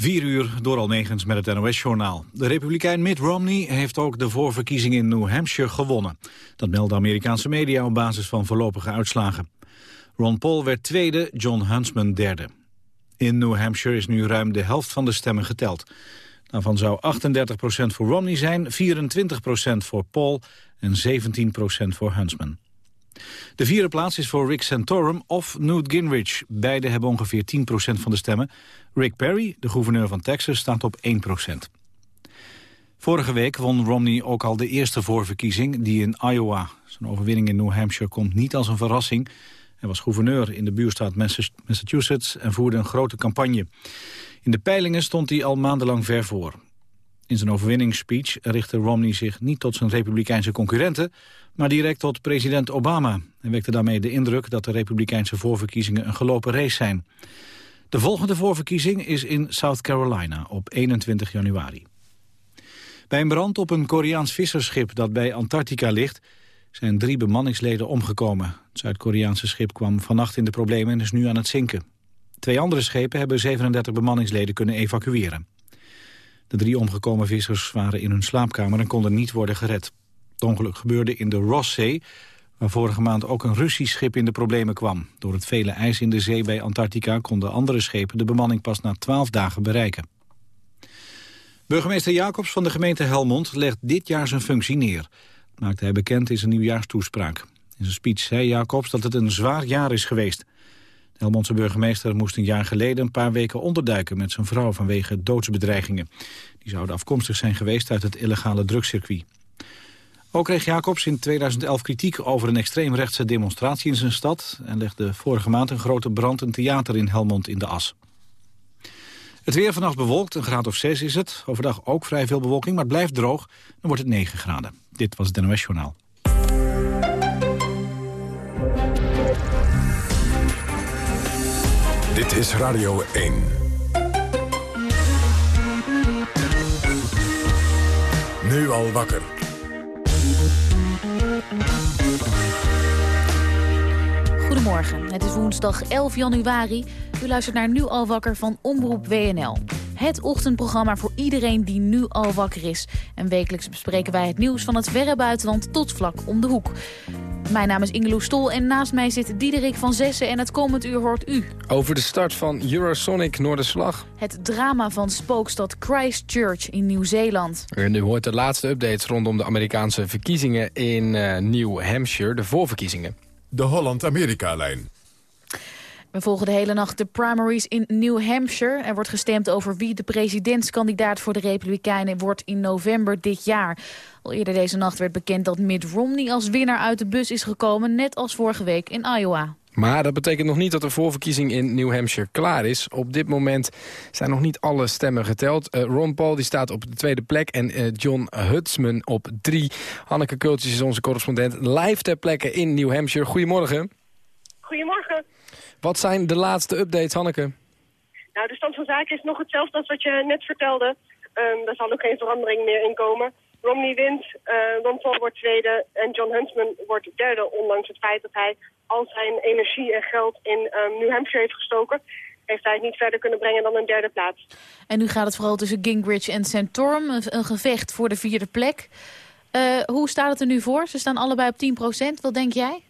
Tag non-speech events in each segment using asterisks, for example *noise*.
4 uur door Almegens met het NOS-journaal. De republikein Mitt Romney heeft ook de voorverkiezing in New Hampshire gewonnen. Dat melden Amerikaanse media op basis van voorlopige uitslagen. Ron Paul werd tweede, John Huntsman derde. In New Hampshire is nu ruim de helft van de stemmen geteld. Daarvan zou 38% voor Romney zijn, 24% voor Paul en 17% voor Huntsman. De vierde plaats is voor Rick Santorum of Newt Gingrich. Beide hebben ongeveer 10% van de stemmen. Rick Perry, de gouverneur van Texas, staat op 1% Vorige week won Romney ook al de eerste voorverkiezing, die in Iowa. Zijn overwinning in New Hampshire komt niet als een verrassing. Hij was gouverneur in de buurstaat Massachusetts en voerde een grote campagne. In de peilingen stond hij al maandenlang ver voor. In zijn overwinningsspeech richtte Romney zich niet tot zijn republikeinse concurrenten, maar direct tot president Obama. Hij wekte daarmee de indruk dat de republikeinse voorverkiezingen een gelopen race zijn. De volgende voorverkiezing is in South Carolina op 21 januari. Bij een brand op een Koreaans visserschip dat bij Antarctica ligt... zijn drie bemanningsleden omgekomen. Het Zuid-Koreaanse schip kwam vannacht in de problemen en is nu aan het zinken. Twee andere schepen hebben 37 bemanningsleden kunnen evacueren. De drie omgekomen vissers waren in hun slaapkamer en konden niet worden gered. Het ongeluk gebeurde in de Rosszee, waar vorige maand ook een Russisch schip in de problemen kwam. Door het vele ijs in de zee bij Antarctica konden andere schepen de bemanning pas na twaalf dagen bereiken. Burgemeester Jacobs van de gemeente Helmond legt dit jaar zijn functie neer. Dat maakte hij bekend in zijn nieuwjaarstoespraak. In zijn speech zei Jacobs dat het een zwaar jaar is geweest. Helmondse burgemeester moest een jaar geleden een paar weken onderduiken met zijn vrouw vanwege doodsbedreigingen. Die zouden afkomstig zijn geweest uit het illegale drugscircuit. Ook kreeg Jacobs in 2011 kritiek over een extreemrechtse demonstratie in zijn stad... en legde vorige maand een grote brand een theater in Helmond in de as. Het weer vannacht bewolkt, een graad of 6 is het. Overdag ook vrij veel bewolking, maar het blijft droog. Dan wordt het 9 graden. Dit was het NOS Journaal. Dit is Radio 1. Nu al wakker. Goedemorgen, het is woensdag 11 januari. U luistert naar Nu al wakker van Omroep WNL. Het ochtendprogramma voor iedereen die nu al wakker is. En wekelijks bespreken wij het nieuws van het verre buitenland tot vlak om de hoek. Mijn naam is Ingeloe Stol en naast mij zit Diederik van Zessen en het komend uur hoort u. Over de start van Eurosonic Noorderslag. Het drama van spookstad Christchurch in Nieuw-Zeeland. En u hoort de laatste updates rondom de Amerikaanse verkiezingen in uh, New Hampshire, de voorverkiezingen. De Holland-Amerika-lijn. We volgen de hele nacht de primaries in New Hampshire. Er wordt gestemd over wie de presidentskandidaat voor de Republikeinen wordt in november dit jaar. Al eerder deze nacht werd bekend dat Mitt Romney als winnaar uit de bus is gekomen, net als vorige week in Iowa. Maar dat betekent nog niet dat de voorverkiezing in New Hampshire klaar is. Op dit moment zijn nog niet alle stemmen geteld. Uh, Ron Paul die staat op de tweede plek en uh, John Hutsman op drie. Hanneke Kultjes is onze correspondent live ter plekke in New Hampshire. Goedemorgen. Goedemorgen. Wat zijn de laatste updates, Hanneke? Nou, de stand van zaken is nog hetzelfde als wat je net vertelde. Um, daar zal ook geen verandering meer in komen. Romney wint, uh, Ron Paul wordt tweede en John Huntsman wordt derde... ondanks het feit dat hij al zijn energie en geld in um, New Hampshire heeft gestoken... heeft hij het niet verder kunnen brengen dan een derde plaats. En nu gaat het vooral tussen Gingrich en Santorum, een, een gevecht voor de vierde plek. Uh, hoe staat het er nu voor? Ze staan allebei op 10% Wat denk jij?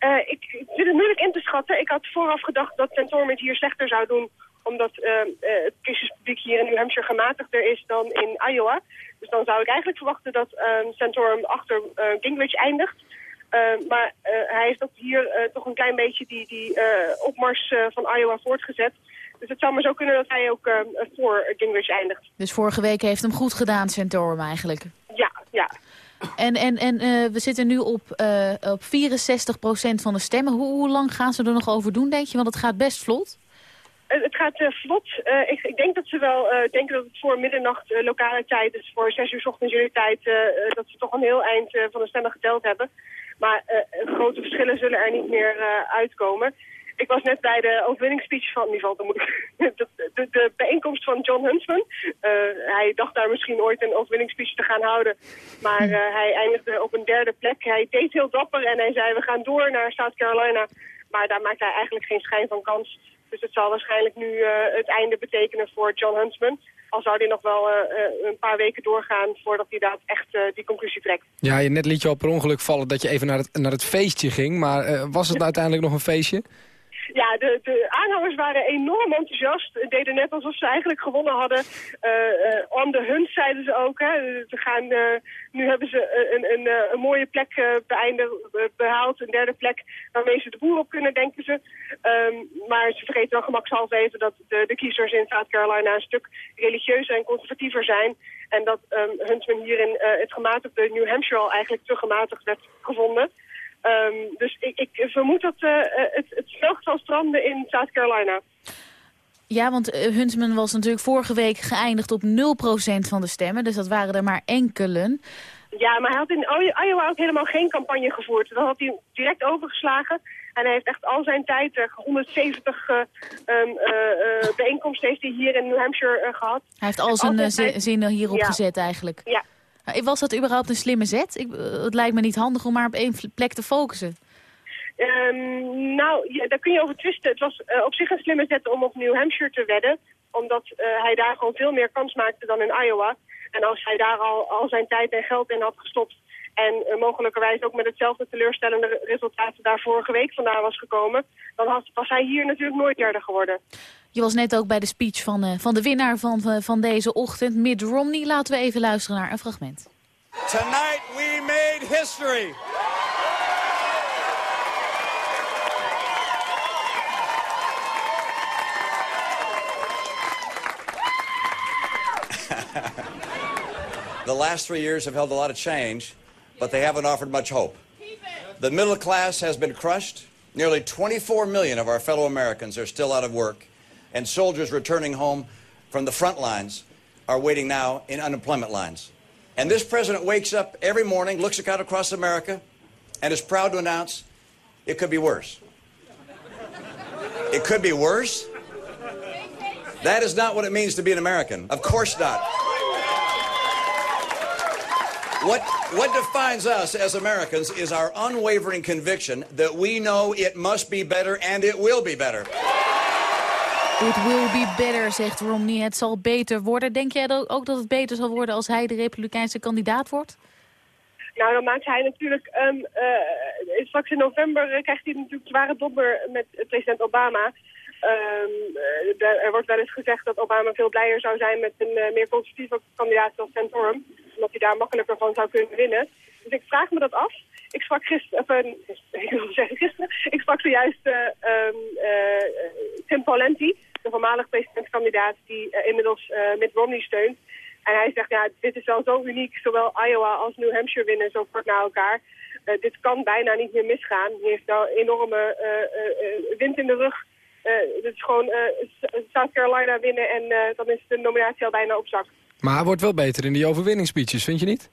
Uh, ik, ik vind het moeilijk in te schatten. Ik had vooraf gedacht dat Santorum het hier slechter zou doen omdat uh, het kiesjerspubliek hier in New Hampshire gematigder is dan in Iowa. Dus dan zou ik eigenlijk verwachten dat uh, Santorum achter Gingrich eindigt. maar hij heeft ook hier toch een klein beetje die, die opmars van Iowa voortgezet. Dus het zou maar zo kunnen dat hij ook voor Gingrich eindigt. Dus vorige week heeft hem goed gedaan, Santorum eigenlijk? Ja, ja. En, en, en uh, we zitten nu op, uh, op 64% van de stemmen. Hoe, lang gaan ze er nog over doen, denk je? Want het gaat best vlot. Uh, het gaat vlot. Ik, ik, denk dat ze wel denken dat het voor middernacht lokale tijd, dus voor 6 uur ochtends jullie tijd, dat ze toch een heel eind van de stemmen geteld hebben. Maar grote verschillen zullen er niet meer uitkomen. Ik was net bij de overwinningsspeech van, in ieder *laughs* de, de, de, bijeenkomst van John Huntsman. Uh, hij dacht daar misschien ooit een overwinningsspeech te gaan houden. Maar uh, hij eindigde op een derde plek. Hij deed heel dapper en hij zei we gaan door naar South Carolina. Maar daar maakt hij eigenlijk geen schijn van kans. Dus het zal waarschijnlijk nu het einde betekenen voor John Huntsman. Al zou hij nog wel een paar weken doorgaan voordat hij daar echt die conclusie trekt. Ja, je net liet je al per ongeluk vallen dat je even naar het, naar het feestje ging. Maar was het uiteindelijk nog een feestje? Ja, de, de aanhangers waren enorm enthousiast. Deden net alsof ze eigenlijk gewonnen hadden. Uh, on the hunt zeiden ze ook. Hè. Ze gaan, uh, nu hebben ze een, een, een mooie plek behaald. Een derde plek waarmee ze de boer op kunnen, denken ze. Um, maar ze vergeten wel gemakshalve even dat de, de kiezers in South Carolina een stuk religieuzer en conservatiever zijn. En dat um, Huntsman hier in het gematigde New Hampshire al eigenlijk te gematigd werd gevonden. Um, dus ik, ik, vermoed dat uh, het, het veld zal stranden in South Carolina. Ja, want uh, Huntsman was natuurlijk vorige week geëindigd op 0% van de stemmen. Dus dat waren er maar enkelen. Ja, maar hij had in Iowa ook helemaal geen campagne gevoerd. Dat had hij direct overgeslagen. En hij heeft echt al zijn tijd, 170 uh, um, bijeenkomsten heeft hij hier in New Hampshire gehad. Hij heeft al zijn zinnen hierop gezet eigenlijk. Ja, was dat überhaupt een slimme zet? Ik, eh, het lijkt me niet handig om maar op één plek te focussen. Um, nou, ja, daar kun je over twisten. Het was uh, op zich een slimme zet om op New Hampshire te wedden. Omdat uh, hij daar gewoon veel meer kans maakte dan in Iowa. En als hij daar al, al zijn tijd en geld in had gestopt... en uh, mogelijkerwijs ook met hetzelfde teleurstellende resultaat daar vorige week vandaan was gekomen... dan had, was hij hier natuurlijk nooit derde geworden. Je was net ook bij de speech van, uh, van de winnaar van, uh, van deze ochtend, Mitt Romney. Laten we even luisteren naar een fragment. Tonight we made history. *laughs* the last three years have held a lot of change, but they haven't offered much hope. The middle class has been crushed. Nearly 24 million of our fellow Americans are still out of work and soldiers returning home from the front lines are waiting now in unemployment lines. And this president wakes up every morning, looks out across America, and is proud to announce it could be worse. It could be worse? That is not what it means to be an American. Of course not. What, what defines us as Americans is our unwavering conviction that we know it must be better and it will be better. It will be better, zegt Romney. Het zal beter worden. Denk jij ook dat het beter zal worden als hij de republikeinse kandidaat wordt? Nou, dan maakt hij natuurlijk... Um, uh, straks in november uh, krijgt hij natuurlijk zware dobber met president Obama. Um, uh, er wordt wel eens gezegd dat Obama veel blijer zou zijn met een meer conservatieve kandidaat als Santorum. Omdat hij daar makkelijker van zou kunnen winnen. Dus ik vraag me dat af. Ik sprak gisteren, of, *laughs* ik sprak zojuist um, Tim Pawlenty de voormalig presidentskandidaat die inmiddels Mitt Romney steunt. En hij zegt, ja, dit is wel zo uniek, zowel Iowa als New Hampshire winnen zo kort na elkaar. Dit kan bijna niet meer misgaan. Die heeft nou enorme wind in de rug. Het is gewoon South Carolina winnen en dan is de nominatie al bijna op zak. Maar hij wordt wel beter in die overwinningsspeeches, vind je niet?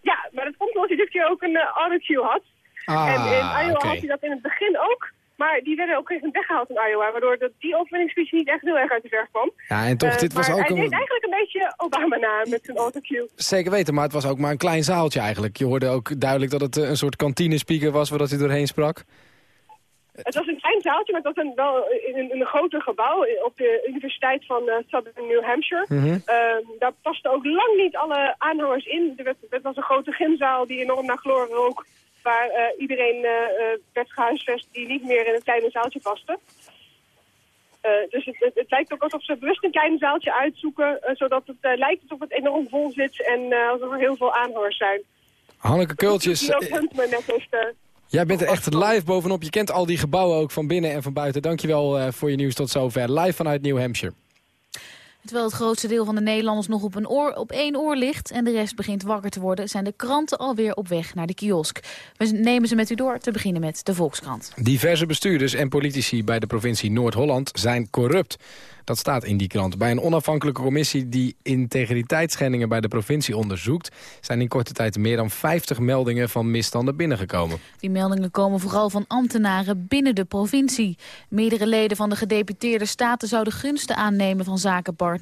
Ja, maar dat komt omdat hij dit keer ook een uh, had. Ah, en in Iowa had hij dat in het begin ook. Maar die werden ook even weggehaald in Iowa, waardoor dat die openingsspeech niet echt heel erg uit de verf kwam. Ja, en toch, uh, dit was ook hij een... deed eigenlijk een beetje Obama na met zijn autocue. Zeker weten, maar het was ook maar een klein zaaltje eigenlijk. Je hoorde ook duidelijk dat het eh, een soort kantinespeaker was, waar hij doorheen sprak. Het was een klein zaaltje, maar het was een, wel in een, in een groter gebouw op de Universiteit van uh, Southern New Hampshire. Mm -hmm. uh, daar pasten ook lang niet alle aanhangers in. Er, werd, er was een grote gymzaal die enorm naar chloor rook waar uh, iedereen uh, werd gehuisvest die niet meer in een kleine zaaltje paste. Uh, dus het, het, het, lijkt ook alsof ze bewust een klein zaaltje uitzoeken, zodat het lijkt alsof het enorm vol zit en alsof er heel veel aanhangers zijn. Hanneke Kultjes, jij bent er echt live bovenop. Je kent al die gebouwen ook van binnen en van buiten. Dankjewel voor je nieuws tot zover. Live vanuit New Hampshire. Terwijl het grootste deel van de Nederlanders nog op, een oor, op één oor ligt... en de rest begint wakker te worden... zijn de kranten alweer op weg naar de kiosk. We nemen ze met u door, te beginnen met de Volkskrant. Diverse bestuurders en politici bij de provincie Noord-Holland zijn corrupt. Dat staat in die krant. Bij een onafhankelijke commissie die integriteitsschendingen bij de provincie onderzoekt... zijn in korte tijd meer dan 50 meldingen van misstanden binnengekomen. Die meldingen komen vooral van ambtenaren binnen de provincie. Meerdere leden van de gedeputeerde staten zouden gunsten aannemen van zakenpartners...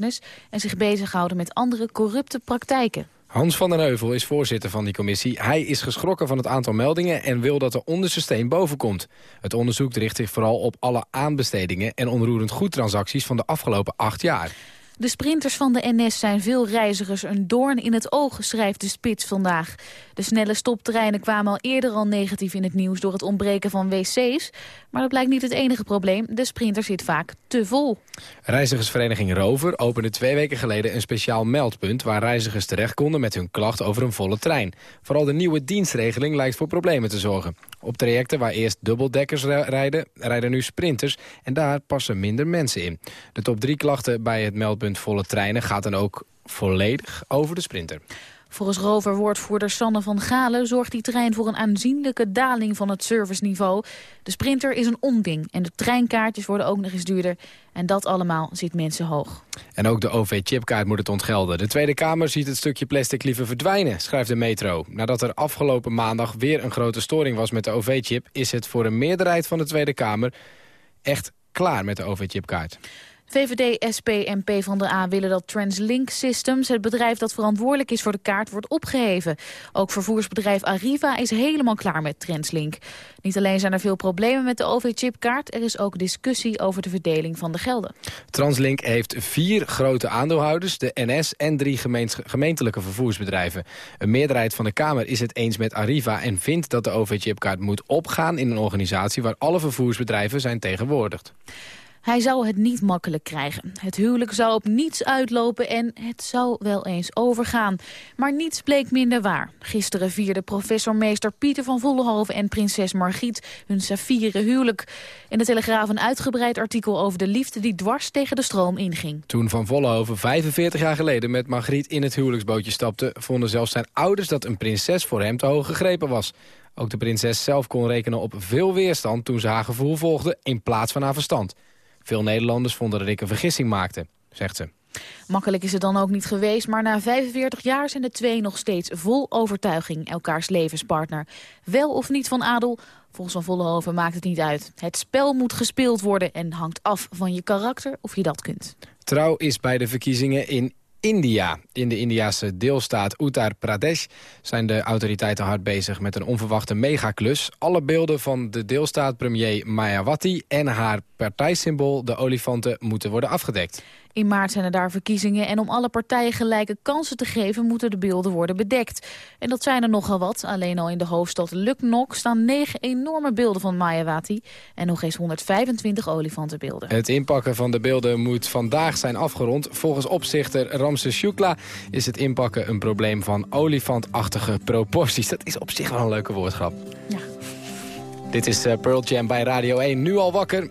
en zich bezighouden met andere corrupte praktijken. Hans van den Heuvel is voorzitter van die commissie. Hij is geschrokken van het aantal meldingen en wil dat de onderste steen boven komt. Het onderzoek richt zich vooral op alle aanbestedingen en onroerend goedtransacties van de afgelopen acht jaar. De sprinters van de NS zijn veel reizigers een doorn in het oog, schrijft de Spits vandaag. De snelle stoptreinen kwamen al eerder al negatief in het nieuws door het ontbreken van wc's. Maar dat blijkt niet het enige probleem. De sprinter zit vaak te vol. Reizigersvereniging Rover opende twee weken geleden een speciaal meldpunt... waar reizigers terecht konden met hun klacht over een volle trein. Vooral de nieuwe dienstregeling lijkt voor problemen te zorgen. Op trajecten waar eerst dubbeldekkers rijden, rijden nu sprinters... en daar passen minder mensen in. De top drie klachten bij het meldpunt volle treinen gaat dan ook volledig over de sprinter. Volgens Rover-woordvoerder Sanne van Galen zorgt die trein voor een aanzienlijke daling van het serviceniveau. De sprinter is een onding en de treinkaartjes worden ook nog eens duurder. En dat allemaal zit mensen hoog. En ook de OV-chipkaart moet het ontgelden. De Tweede Kamer ziet het stukje plastic liever verdwijnen, schrijft de metro. Nadat er afgelopen maandag weer een grote storing was met de OV-chip... is het voor een meerderheid van de Tweede Kamer echt klaar met de OV-chipkaart. VVD, SP en PvdA willen dat Translink Systems, het bedrijf dat verantwoordelijk is voor de kaart, wordt opgeheven. Ook vervoersbedrijf Arriva is helemaal klaar met Translink. Niet alleen zijn er veel problemen met de OV-chipkaart, er is ook discussie over de verdeling van de gelden. Translink heeft vier grote aandeelhouders, de NS en drie gemeentelijke vervoersbedrijven. Een meerderheid van de Kamer is het eens met Arriva en vindt dat de OV-chipkaart moet opgaan in een organisatie waar alle vervoersbedrijven zijn tegenwoordigd. Hij zou het niet makkelijk krijgen. Het huwelijk zou op niets uitlopen en het zou wel eens overgaan. Maar niets bleek minder waar. Gisteren vierde professormeester Pieter van Vollenhoven en prinses Margriet hun saffieren huwelijk. In de Telegraaf een uitgebreid artikel over de liefde die dwars tegen de stroom inging. Toen Van Vollenhoven 45 jaar geleden met Margriet in het huwelijksbootje stapte... vonden zelfs zijn ouders dat een prinses voor hem te hoog gegrepen was. Ook de prinses zelf kon rekenen op veel weerstand toen ze haar gevoel volgde in plaats van haar verstand. Veel Nederlanders vonden dat ik een vergissing maakte, zegt ze. Makkelijk is het dan ook niet geweest, maar na 45 jaar zijn de twee nog steeds vol overtuiging elkaars levenspartner. Wel of niet van adel, volgens Van Vollenhoven maakt het niet uit. Het spel moet gespeeld worden en hangt af van je karakter of je dat kunt. Trouw is bij de verkiezingen in India. In de Indiase deelstaat Uttar Pradesh zijn de autoriteiten hard bezig met een onverwachte megaklus. Alle beelden van de deelstaat-premier Mayawati en haar partijsymbool, de olifanten, moeten worden afgedekt. In maart zijn er daar verkiezingen en om alle partijen gelijke kansen te geven moeten de beelden worden bedekt. En dat zijn er nogal wat. Alleen al in de hoofdstad Lucknow staan negen enorme beelden van Mayawati en nog eens 125 olifantenbeelden. Het inpakken van de beelden moet vandaag zijn afgerond. Volgens opzichter Ramses Shukla is het inpakken een probleem van olifantachtige proporties. Dat is op zich wel een leuke woordgrap. Ja. Dit is eh, Pearl Jam bij Radio 1. Nu al wakker.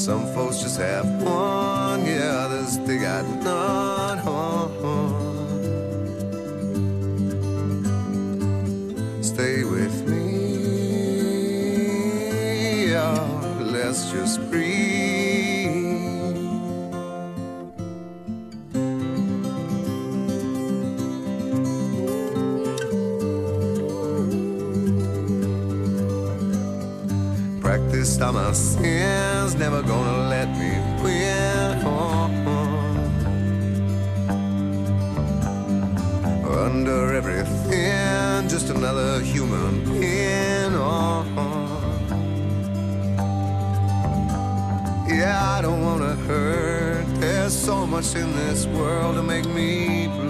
Some folks just have one, yeah, others they got none. Stay with me, yeah, let's just breathe. Practiced all my sins, never gonna let me win. Under everything, just another human being. Yeah, I don't wanna hurt. There's so much in this world to make me bleed.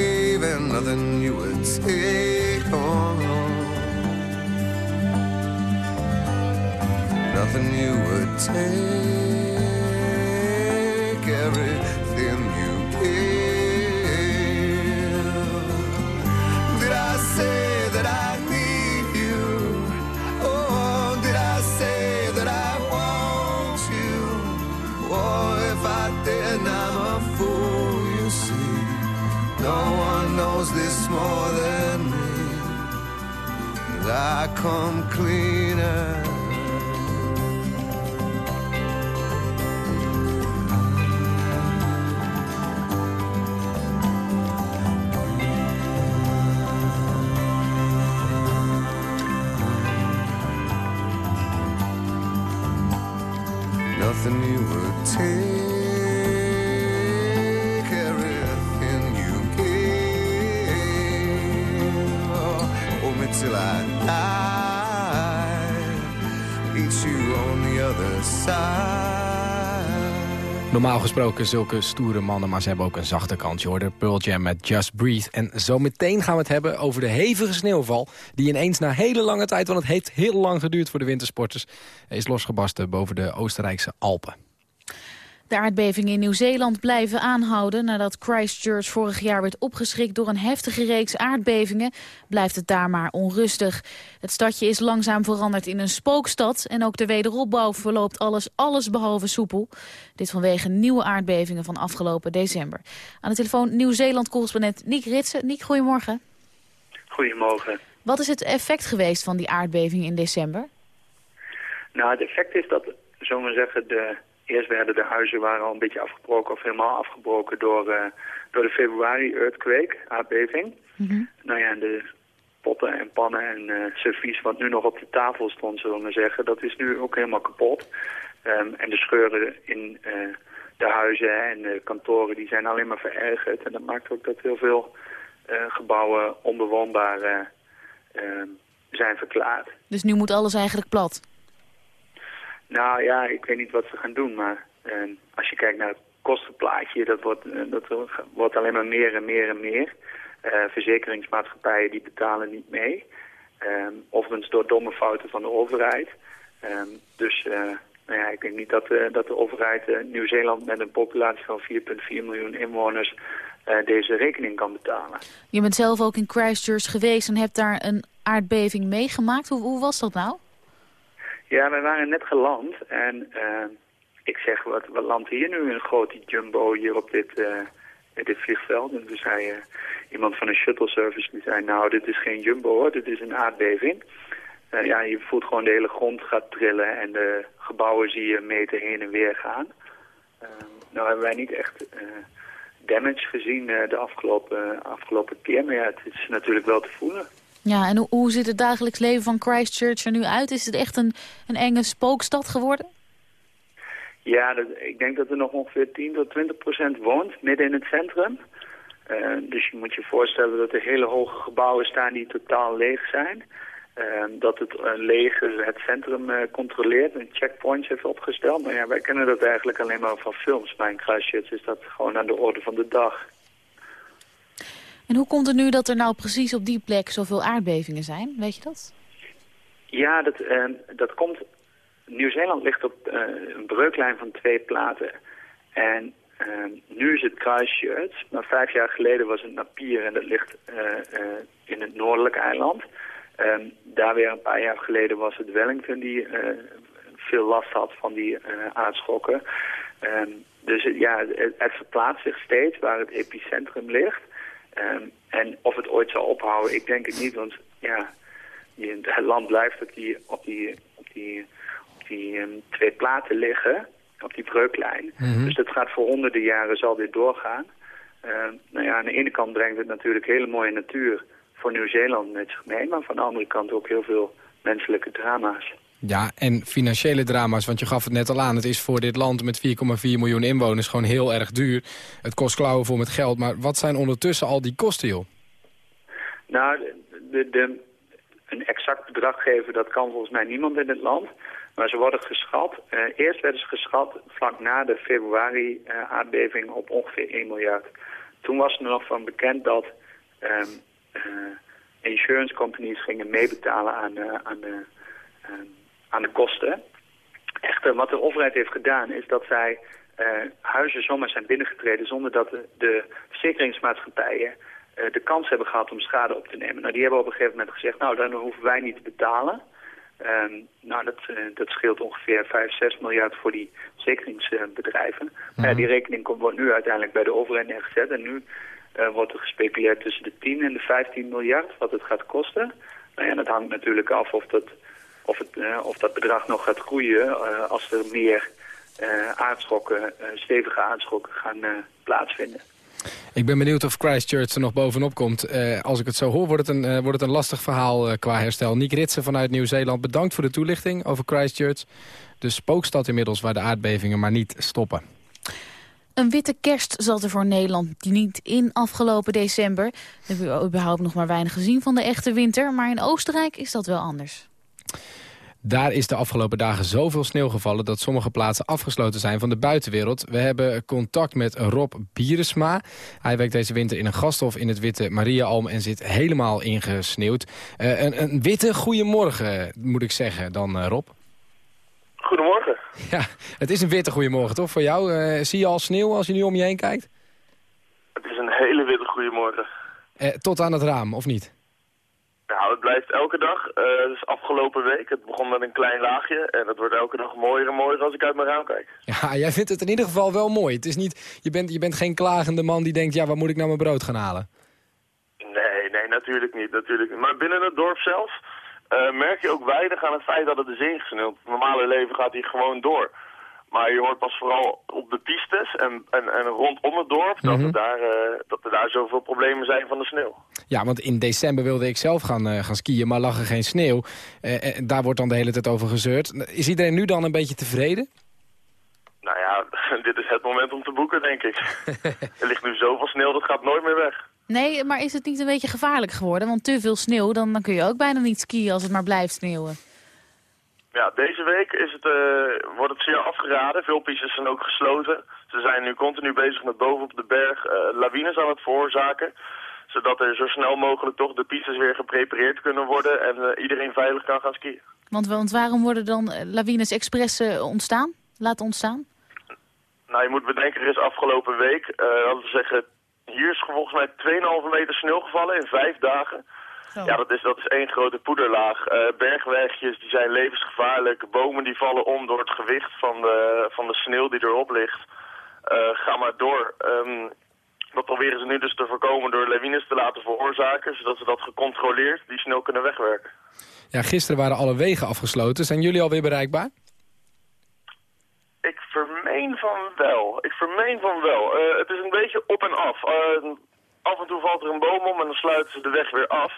and nothing you would take on. Nothing you would take. come clean. Normaal gesproken zulke stoere mannen, maar ze hebben ook een zachte kant. Je hoorde Pearl Jam met Just Breathe. En zo meteen gaan we het hebben over de hevige sneeuwval... die ineens na hele lange tijd, want het heeft heel lang geduurd voor de wintersporters... is losgebarsten boven de Oostenrijkse Alpen. De aardbevingen in Nieuw-Zeeland blijven aanhouden. Nadat Christchurch vorig jaar werd opgeschrikt door een heftige reeks aardbevingen... blijft het daar maar onrustig. Het stadje is langzaam veranderd in een spookstad... en ook de wederopbouw verloopt alles, alles behalve soepel. Dit vanwege nieuwe aardbevingen van afgelopen december. Aan de telefoon Nieuw-Zeeland-correspondent Niek Ritsen. Niek, goedemorgen. Goedemorgen. Wat is het effect geweest van die aardbeving in december? Nou, het effect is dat, zullen we zeggen, de Eerst werden de huizen waren al een beetje afgebroken of helemaal afgebroken door, uh, door de februari earthquake, aardbeving. Mhm. Nou ja, en de potten en pannen en uh, servies wat nu nog op de tafel stond, zullen we maar zeggen, dat is nu ook helemaal kapot. Um, en de scheuren in uh, de huizen en de kantoren, die zijn alleen maar verergerd. En dat maakt ook dat heel veel gebouwen onbewoonbaar zijn verklaard. Dus nu moet alles eigenlijk plat? Nou ja, ik weet niet wat ze gaan doen, maar uh, als je kijkt naar het kostenplaatje, dat wordt, uh, dat wordt alleen maar meer en meer en meer. Uh, verzekeringsmaatschappijen die betalen niet mee. Um, overigens door domme fouten van de overheid. Um, dus nou ja, ik denk niet dat, dat de overheid Nieuw-Zeeland met een populatie van 4,4 miljoen inwoners deze rekening kan betalen. Je bent zelf ook in Christchurch geweest en hebt daar een aardbeving meegemaakt. Hoe, hoe was dat nou? Ja, we waren net geland en uh, ik zeg, wat, wat landt hier nu een grote jumbo hier op dit, uh, dit vliegveld? En toen zei uh, iemand van een shuttle service, die zei, nou, dit is geen jumbo hoor, dit is een aardbeving. ja, je voelt gewoon de hele grond gaat trillen en de gebouwen zie je meter heen en weer gaan. nou hebben wij niet echt damage gezien de afgelopen, afgelopen keer, maar ja, het is natuurlijk wel te voelen. Ja, en hoe, ziet het dagelijks leven van Christchurch er nu uit? Is het echt een, een enge spookstad geworden? Ja, dat, ik denk dat er nog ongeveer 10 tot 20 procent woont, midden in het centrum. Uh, dus je moet je voorstellen dat er hele hoge gebouwen staan die totaal leeg zijn. Uh, dat het uh, leger het centrum controleert en checkpoints heeft opgesteld. Maar ja, wij kennen dat eigenlijk alleen maar van films. Maar in Christchurch is dat gewoon aan de orde van de dag. En hoe komt het nu dat er nou precies op die plek zoveel aardbevingen zijn? Weet je dat? Ja, dat, uh, dat komt... Nieuw-Zeeland ligt op uh, een breuklijn van twee platen. En uh, nu is het Christchurch, maar vijf jaar geleden was het Napier en dat ligt in het noordelijke eiland. Ehm, daar weer een paar jaar geleden was het Wellington die veel last had van die aardschokken. Ehm, dus ja, het verplaatst zich steeds waar het epicentrum ligt. Um, en of het ooit zal ophouden, ik denk het niet, want ja, het land blijft op die, op die, op die, op die um, twee platen liggen, op die breuklijn. Mm -hmm. Dus dat gaat voor honderden jaren zal dit doorgaan. Uh, nou ja, aan de ene kant brengt het natuurlijk hele mooie natuur voor Nieuw-Zeeland met zich mee, maar van de andere kant ook heel veel menselijke drama's. Ja, en financiële drama's, want je gaf het net al aan. Het is voor dit land met 4,4 miljoen inwoners gewoon heel erg duur. Het kost klauwen voor met geld, maar wat zijn ondertussen al die kosten, joh? Nou, een exact bedrag geven, dat kan volgens mij niemand in het land. Maar ze worden geschat. eh, eerst werden ze geschat vlak na de februari-aardbeving op ongeveer 1 miljard. Toen was er nog van bekend dat ehm, eh, insurance companies gingen meebetalen aan, aan, de, ehm, aan de kosten. Echter, wat de overheid heeft gedaan is dat zij eh, huizen zomaar zijn binnengetreden zonder dat de, de verzekeringsmaatschappijen eh, de kans hebben gehad om schade op te nemen. Nou, die hebben op een gegeven moment gezegd, nou, dan hoeven wij niet te betalen. Ehm, nou, dat, eh, dat scheelt ongeveer 5, 6 miljard voor die verzekeringsbedrijven. Ja, die rekening komt, wordt nu uiteindelijk bij de overheid neergezet. En nu wordt er gespeculeerd tussen de 10 en de 15 miljard wat het gaat kosten. Nou ja, dat hangt natuurlijk af of dat, of het, eh, of dat bedrag nog gaat groeien eh, als er meer eh, aardschokken, eh, stevige aardschokken gaan plaatsvinden. Ik ben benieuwd of Christchurch er nog bovenop komt. Eh, als ik het zo hoor, wordt het een, wordt het een lastig verhaal qua herstel. Niek Ritsen vanuit Nieuw-Zeeland, bedankt voor de toelichting over Christchurch. De spookstad inmiddels waar de aardbevingen maar niet stoppen. Een witte kerst zat er voor Nederland niet in afgelopen december. We hebben überhaupt nog maar weinig gezien van de echte winter. Maar in Oostenrijk is dat wel anders. Daar is de afgelopen dagen zoveel sneeuw gevallen... dat sommige plaatsen afgesloten zijn van de buitenwereld. We hebben contact met Rob Bieresma. Hij werkt deze winter in een gasthof in het Witte Mariaalm... en zit helemaal ingesneeuwd. Eh, een, een witte goeiemorgen, moet ik zeggen dan, eh, Rob. Goedemorgen. Ja, het is een witte goeiemorgen, toch? Voor jou, Eh, zie je al sneeuw als je nu om je heen kijkt? Het is een hele witte goedemorgen. Eh, tot aan het raam, of niet? Nou, het blijft elke dag. eh dus afgelopen week. Het begon met een klein laagje. En het wordt elke dag mooier en mooier als ik uit mijn raam kijk. Ja, jij vindt het in ieder geval wel mooi. Het is niet, je, bent, je bent geen klagende man die denkt... ja, waar moet ik nou mijn brood gaan halen? Nee, nee, natuurlijk niet. Natuurlijk niet. Maar binnen het dorp zelf eh, merk je ook weinig aan het feit dat het is ingesneeuwd. Het normale leven gaat hier gewoon door. Maar je hoort pas vooral op de pistes en, en, en rondom het dorp dat, Mhm. er daar, eh, dat er daar zoveel problemen zijn van de sneeuw. Ja, want in december wilde ik zelf gaan, eh, gaan skiën, maar lag er geen sneeuw. Eh, daar wordt dan de hele tijd over gezeurd. Is iedereen nu dan een beetje tevreden? Nou ja, *laughs* dit is het moment om te boeken, denk ik. *laughs* er ligt nu zoveel sneeuw, dat gaat nooit meer weg. Nee, maar is het niet een beetje gevaarlijk geworden? Want te veel sneeuw, dan, dan kun je ook bijna niet skiën als het maar blijft sneeuwen. Ja, deze week is het, eh, wordt het zeer afgeraden. Veel pistes zijn ook gesloten. Ze zijn nu continu bezig met bovenop de berg eh, lawines aan het veroorzaken. Zodat er zo snel mogelijk toch de pistes weer geprepareerd kunnen worden en eh, iedereen veilig kan gaan skiën. Want, want waarom worden dan lawines expres eh, ontstaan? Laten ontstaan? Nou, je moet bedenken, er is afgelopen week, laten we zeggen, hier is volgens mij 2,5 meter sneeuw gevallen in vijf dagen. Ja, dat is, dat is één grote poederlaag. Eh, bergwegjes die zijn levensgevaarlijk. Bomen die vallen om door het gewicht van de, van de sneeuw die erop ligt. Eh, ga maar door. Ehm, dat proberen ze nu dus te voorkomen door lawines te laten veroorzaken... zodat ze dat gecontroleerd die sneeuw kunnen wegwerken. Ja, gisteren waren alle wegen afgesloten. Zijn jullie alweer bereikbaar? Ik vermeen van wel. Ik vermeen van wel. Eh, het is een beetje op en af. Eh, af en toe valt er een boom om en dan sluiten ze de weg weer af.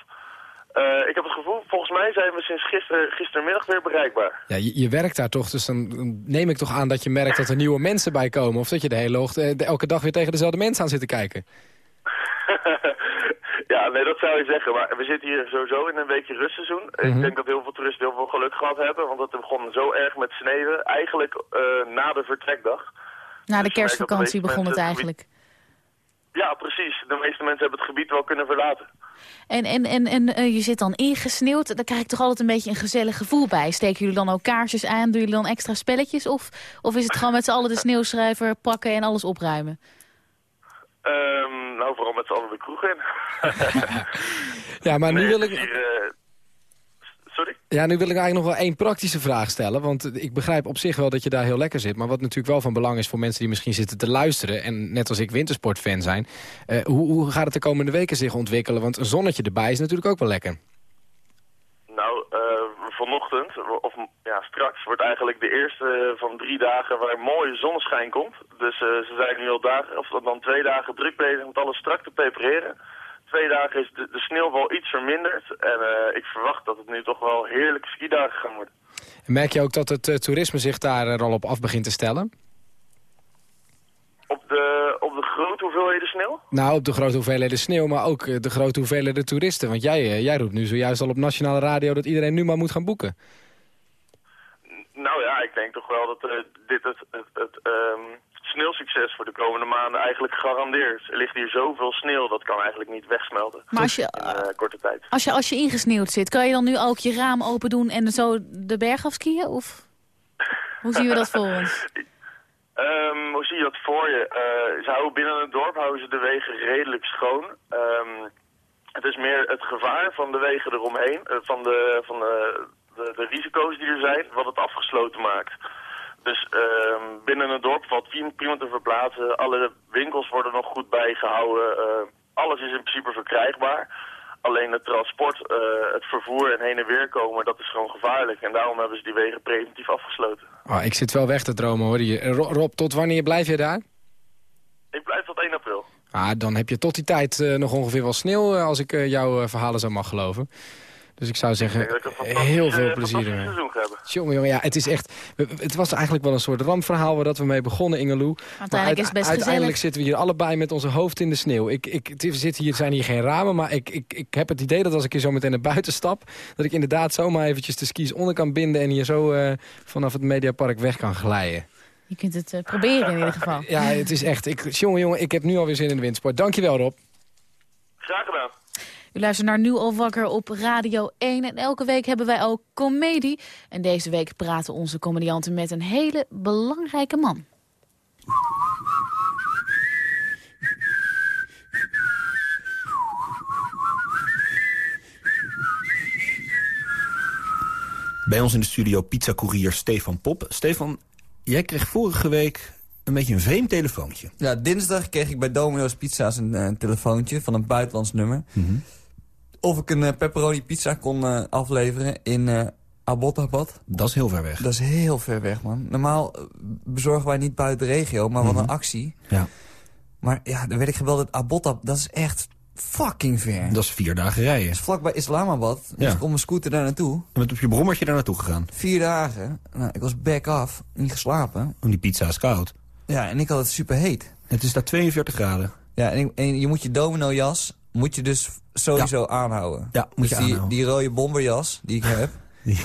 Eh, ik heb het gevoel, volgens mij zijn we sinds gister, gistermiddag weer bereikbaar. Ja, je, je werkt daar toch, dus dan neem ik toch aan dat je merkt dat er nieuwe mensen bij komen. Of dat je de hele ocht- eh, de- elke dag weer tegen dezelfde mensen aan zit te kijken. *laughs* ja, nee, dat zou je zeggen. Maar we zitten hier sowieso in een weekje rustseizoen. Mhm. Ik denk dat heel veel toeristen heel veel geluk gehad hebben. Want het begon zo erg met sneeuwen. Eigenlijk eh, na de vertrekdag. Na de Dus kerstvakantie begon het eigenlijk. Ja, precies. De meeste mensen hebben het gebied wel kunnen verlaten. En, en, en, en eh, je zit dan ingesneeuwd. Daar krijg ik toch altijd een beetje een gezellig gevoel bij. Steken jullie dan ook kaarsjes aan? Doen jullie dan extra spelletjes? Of, of is het gewoon met z'n allen de sneeuwschrijver pakken en alles opruimen? Ehm, nou, vooral met z'n allen de kroeg in. *laughs* Ja, maar nu Nee, wil ik... hier, eh, Sorry? Ja, nu wil ik eigenlijk nog wel één praktische vraag stellen. Want ik begrijp op zich wel dat je daar heel lekker zit. Maar wat natuurlijk wel van belang is voor mensen die misschien zitten te luisteren... en net als ik wintersportfan zijn... eh, hoe, hoe gaat het de komende weken zich ontwikkelen? Want een zonnetje erbij is natuurlijk ook wel lekker. Nou, eh, vanochtend, of ja, straks, wordt eigenlijk de eerste van drie dagen waar mooie zonneschijn komt. Dus eh, ze zijn nu al dagen, of dan twee dagen druk bezig met alles strak te prepareren. Twee dagen is de, de sneeuwval iets verminderd en eh, ik verwacht dat het nu toch wel heerlijke skidagen gaan worden. En merk je ook dat het eh, toerisme zich daar er al op af begint te stellen? Op de, op de grote hoeveelheden sneeuw? Nou, op de grote hoeveelheden sneeuw, maar ook eh, de grote hoeveelheden toeristen. Want jij, eh, jij roept nu zojuist al op nationale radio dat iedereen nu maar moet gaan boeken. Nou ja, ik denk toch wel dat eh, dit het, het, het ehm, sneeuwsucces voor de komende maanden eigenlijk garandeert. Er ligt hier zoveel sneeuw, dat kan eigenlijk niet wegsmelten Maar als je, in eh, korte tijd. als, je, als je ingesneeuwd zit, kan je dan nu ook je raam open doen en zo de berg afskiën? Of hoe zien we dat voor *laughs* ons? Ehm, hoe zie je dat voor je? Ze houden binnen het dorp houden ze de wegen redelijk schoon. Ehm, het is meer het gevaar van de wegen eromheen, eh, van, de, van de, de, de risico's die er zijn, wat het afgesloten maakt. Dus ehm, binnen het dorp valt prima- te verplaatsen. Alle winkels worden nog goed bijgehouden. eh, alles is in principe verkrijgbaar. Alleen het transport, eh, het vervoer en heen en weer komen, dat is gewoon gevaarlijk. En daarom hebben ze die wegen preventief afgesloten. Oh, ik zit wel weg te dromen hoor. Rob, tot wanneer blijf je daar? Ik blijf tot 1 april. Ah, dan heb je tot die tijd eh, nog ongeveer wel sneeuw als ik jouw verhalen zo mag geloven. Dus ik zou zeggen, ik heel eh, veel plezier fantastisch ermee. Jongen, jongen, ja, het is echt... Het was eigenlijk wel een soort rampverhaal waar dat we mee begonnen, Ingeloe. Uiteindelijk is het best uiteindelijk gezellig. zitten we hier allebei met onze hoofd in de sneeuw. Ik, ik, het is- zit hier, zijn hier geen ramen, maar ik, ik, ik heb het idee dat als ik hier zo meteen naar buiten stap... dat ik inderdaad zomaar eventjes de skis onder kan binden... en hier zo eh, vanaf het Mediapark weg kan glijden. Je kunt het eh, proberen in ieder geval. Ja, het is echt... Ik, jongen, jongen, ik heb nu alweer zin in de windsport. Dankjewel, Rob. Graag gedaan. U luistert naar Nu al wakker op Radio 1 en elke week hebben wij ook comedie. En deze week praten onze comedianten met een hele belangrijke man. Bij ons in de studio pizzacourier Stefan Pop. Stefan, jij kreeg vorige week een beetje een vreemd telefoontje. Ja, dinsdag kreeg ik bij Domino's Pizza's een, eh, telefoontje van een buitenlands nummer. Of ik een eh, pepperoni pizza kon eh, afleveren in eh Abbottabad. Dat is heel ver weg. Dat is heel ver weg, man. Normaal bezorgen wij niet buiten de regio, maar wat een actie. Ja. Maar ja, dan werd ik gebeld uit Abbottabad. Dat is echt fucking ver. Dat is vier dagen rijden. Dat is vlakbij Islamabad. Dus Ja. ik kom mijn scooter daar naartoe. En met op je brommertje daar naartoe gegaan. Vier dagen. Nou, ik was back af, niet geslapen. Om die pizza is koud. Ja, en ik had het super heet. Het is daar 42 graden. Ja, en, ik- en je moet je domino-jas moet je dus sowieso aanhouden. Ja, moet dus je die, aanhouden. die rode bomberjas die ik *laughs* heb,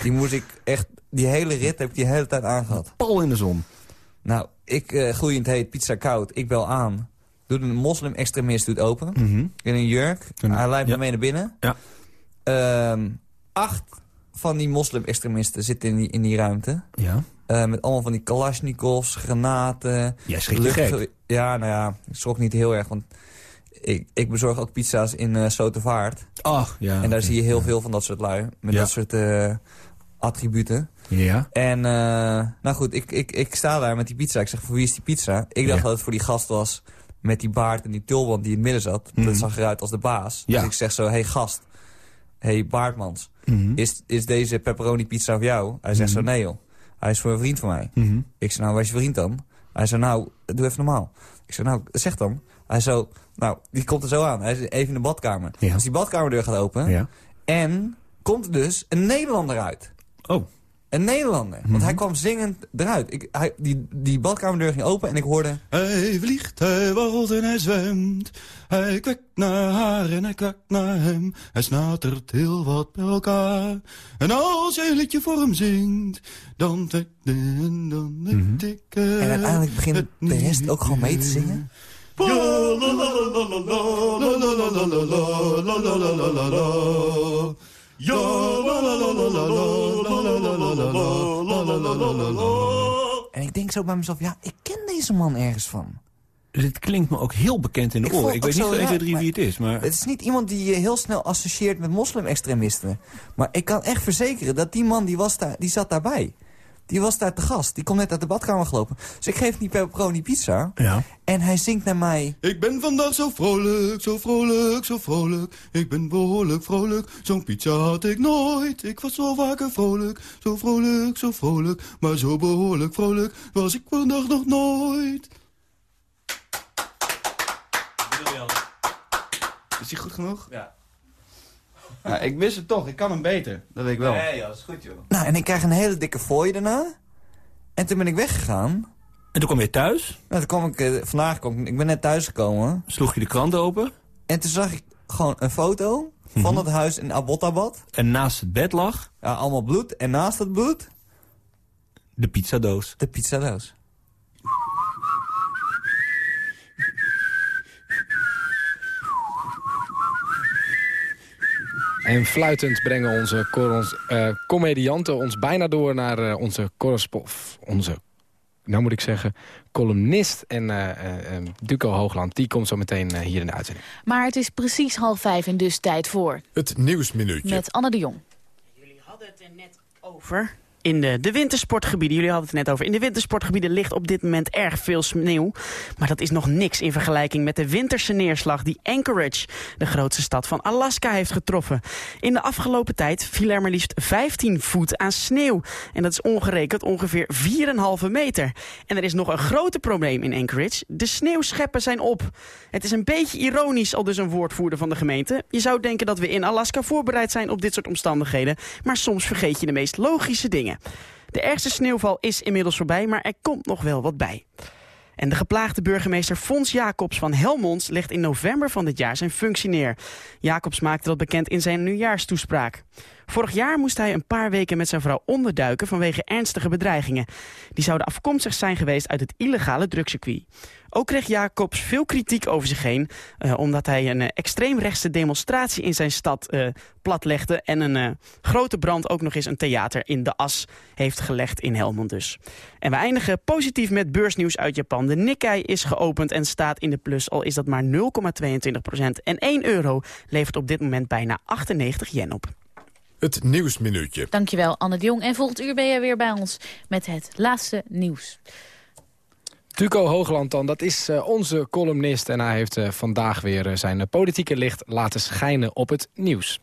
die moest ik echt... Die hele rit heb ik die hele tijd aangehad. Pal in de zon. Nou, ik eh gloeiend heet, pizza koud, ik bel aan. Doet een moslim-extremist doet open. In een jurk. Hij leidt ja. me mee naar binnen. Ja. Ehm, acht van die moslim-extremisten zitten in die, in die ruimte. Ja. Eh, met allemaal van die kalasjnikovs, granaten. Jij luchtgewe- gek. Ja, nou ja, ik schrok niet heel erg. Want ik, ik bezorg ook pizza's in Sotervaart. Ach, ja. en daar zie je heel veel van dat soort lui. Met Ja. dat soort eh, attributen. Ja. En eh, nou goed, ik, ik, ik sta daar met die pizza. Ik zeg, voor wie is die pizza? Ik dacht Ja. dat het voor die gast was met die baard en die tulband die in het midden zat. Mhm. Dat zag eruit als de baas. Ja. Dus ik zeg zo, hey gast, hey baardmans. Mhm. Is, is deze pepperoni pizza voor jou? Hij zegt zo, nee joh. Hij is voor een vriend van mij. Mhm. Ik zei, nou, waar is je vriend dan? Hij zei, nou, doe even normaal. Ik zei, nou, zeg dan. Hij zo, nou, die komt er zo aan. Hij is even in de badkamer. Ja. Dus die badkamerdeur gaat open. Ja. En komt er dus een Nederlander uit. Oh. Een Nederlander. Want hij kwam zingend eruit. Ik, hij, die, die badkamerdeur ging open en ik hoorde... Hij vliegt, hij waggelt en hij zwemt. Hij kwekt naar haar en hij kwakt naar hem. Hij snatert heel wat bij elkaar. En als jij een liedje voor hem zingt, dan wekt en dan wekt ik eh, En uiteindelijk begint de rest ook gewoon mee te zingen. En ik denk zo bij mezelf, ja, ik ken deze man ergens van. Dus Dit klinkt me ook heel bekend in de oren. Ik weet niet zo 1, wie het is. Maar... Het is niet iemand die je heel snel associeert met moslimextremisten. Maar ik kan echt verzekeren dat die man die, was daar, die zat daarbij. Die was daar te gast. Die komt net uit de badkamer gelopen. Dus ik geef die pepperoni pizza. Ja. En hij zingt naar mij... Ik ben vandaag zo vrolijk, zo vrolijk, zo vrolijk. Ik ben behoorlijk vrolijk, zo'n pizza had ik nooit. Ik was zo vaker vrolijk, zo vrolijk, zo vrolijk. Maar zo behoorlijk vrolijk was ik vandaag nog nooit. Is die goed genoeg? Ja. Ja, ik wist het toch. Ik kan hem beter. Dat weet ik wel. Nee, dat is goed, joh. Nou, en ik krijg een hele dikke fooi daarna. En toen ben ik weggegaan. En toen kwam je thuis? Nou, toen kwam ik, eh, vandaag kwam ik, ik ben net thuisgekomen. Sloeg je de krant open? En toen zag ik gewoon een foto van het huis in Abbottabad. En naast het bed lag? Ja, allemaal bloed. En naast het bloed? De pizzadoos. De pizzadoos. En fluitend brengen onze eh, comedianten ons bijna door naar eh, onze correspondent... Onze, nou moet ik zeggen, columnist en eh, Duco Hoogland. Die komt zo meteen hier in de uitzending. Maar het is precies half vijf en dus tijd voor. Het Nieuwsminuutje. Met Anne de Jong. over. In de, de wintersportgebieden, jullie hadden het net over. In de wintersportgebieden ligt op dit moment erg veel sneeuw. Maar dat is nog niks in vergelijking met de winterse neerslag die Anchorage, de grootste stad van Alaska, heeft getroffen. In de afgelopen tijd viel er maar liefst 15 voet aan sneeuw. En dat is ongerekend ongeveer 4,5 meter. En er is nog een groter probleem in Anchorage. De sneeuwscheppen zijn op. Het is een beetje ironisch, al dus een woordvoerder van de gemeente. Je zou denken dat we in Alaska voorbereid zijn op dit soort omstandigheden. Maar soms vergeet je de meest logische dingen. De ergste sneeuwval is inmiddels voorbij, maar er komt nog wel wat bij. En de geplaagde burgemeester Fons Jacobs van Helmond legt in november van dit jaar zijn functie neer. Jacobs maakte dat bekend in zijn nieuwjaarstoespraak. Vorig jaar moest hij een paar weken met zijn vrouw onderduiken vanwege ernstige bedreigingen. Die zouden afkomstig zijn geweest uit het illegale drugscircuit. Ook kreeg Jacobs veel kritiek over zich heen... eh, omdat hij een eh, extreemrechtse demonstratie in zijn stad eh, platlegde... en een grote brand ook nog eens een theater in de as heeft gelegd in Helmond dus. En we eindigen positief met beursnieuws uit Japan. De Nikkei is geopend en staat in de plus, al is dat maar 0,22 procent. En 1 euro levert op dit moment bijna 98 yen op. Het Nieuwsminuutje. Dankjewel, Anne de Jong. En volgend uur ben je weer bij ons met het laatste nieuws. Duco Hoogland dan, dat is eh, onze columnist... en hij heeft eh, vandaag weer eh, zijn politieke licht laten schijnen op het nieuws.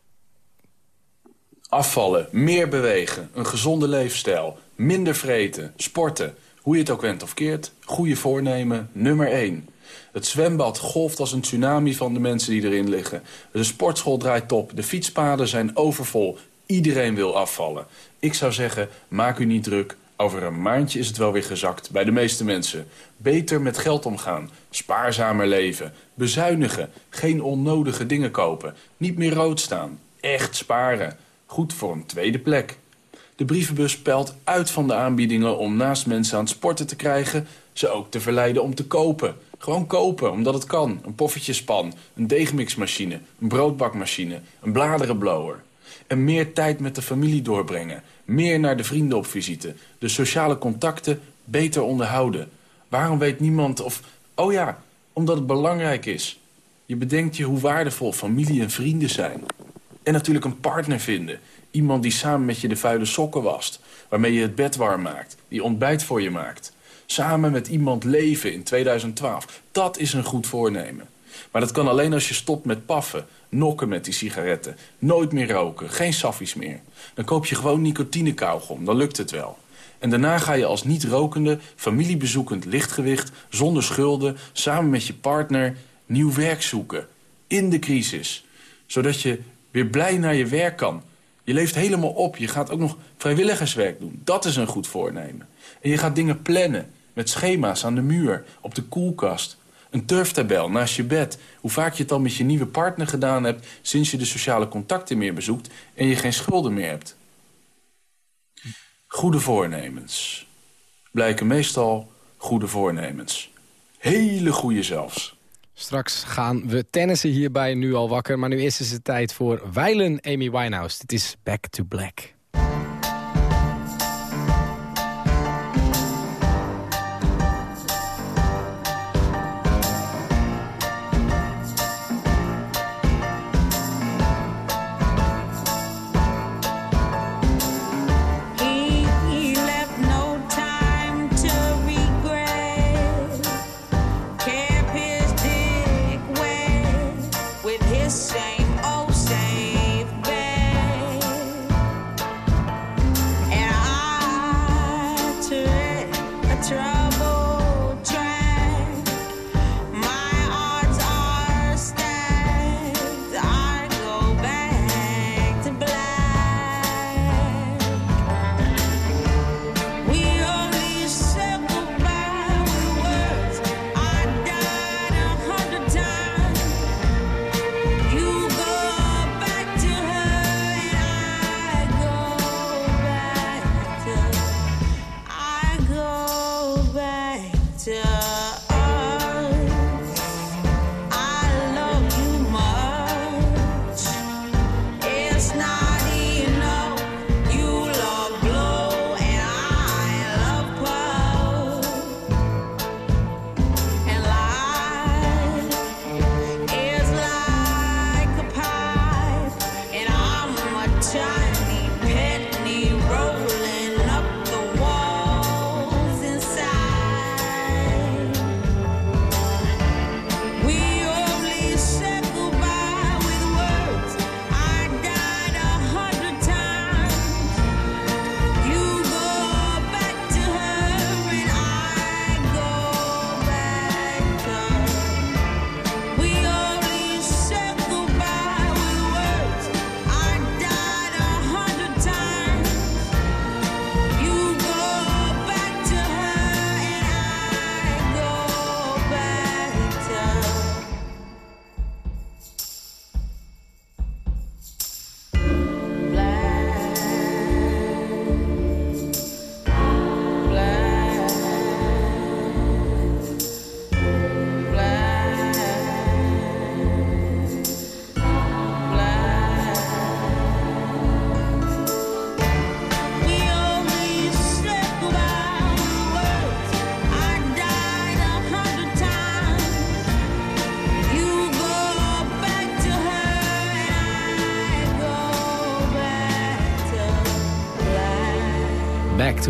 Afvallen, meer bewegen, een gezonde leefstijl, minder vreten, sporten. Hoe je het ook went of keert, goede voornemen, nummer 1. Het zwembad golft als een tsunami van de mensen die erin liggen. De sportschool draait top, de fietspaden zijn overvol. Iedereen wil afvallen. Ik zou zeggen, maak u niet druk. Over een maandje is het wel weer gezakt bij de meeste mensen. Beter met geld omgaan, spaarzamer leven, bezuinigen, geen onnodige dingen kopen, niet meer rood staan, echt sparen. Goed voor een tweede plek. De brievenbus pelt uit van de aanbiedingen om naast mensen aan het sporten te krijgen... ze ook te verleiden om te kopen. Gewoon kopen, omdat het kan. Een poffertjespan, een deegmixmachine, een broodbakmachine, een bladerenblower. En meer tijd met de familie doorbrengen. Meer naar de vrienden op visite. De sociale contacten beter onderhouden. Waarom weet niemand of... Oh ja, omdat het belangrijk is. Je bedenkt je hoe waardevol familie en vrienden zijn. En natuurlijk een partner vinden. Iemand die samen met je de vuile sokken wast. Waarmee je het bed warm maakt. Die ontbijt voor je maakt. Samen met iemand leven in 2012. Dat is een goed voornemen. Maar dat kan alleen als je stopt met paffen. Nokken met die sigaretten. Nooit meer roken. Geen saffies meer. Dan koop je gewoon nicotinekauwgom. Dan lukt het wel. En daarna ga je als niet-rokende, familiebezoekend lichtgewicht... zonder schulden, samen met je partner, nieuw werk zoeken. In de crisis. Zodat je weer blij naar je werk kan. Je leeft helemaal op. Je gaat ook nog vrijwilligerswerk doen. Dat is een goed voornemen. En je gaat dingen plannen. Met schema's aan de muur, op de koelkast. Een turftabel naast je bed. Hoe vaak je het al met je nieuwe partner gedaan hebt... sinds je de sociale contacten meer bezoekt... en je geen schulden meer hebt. Goede voornemens. Blijken meestal goede voornemens. Hele goede zelfs. Straks gaan we tennissen hierbij nu al wakker. Maar nu is het tijd voor Weilen Amy Winehouse. Dit is Back to Black.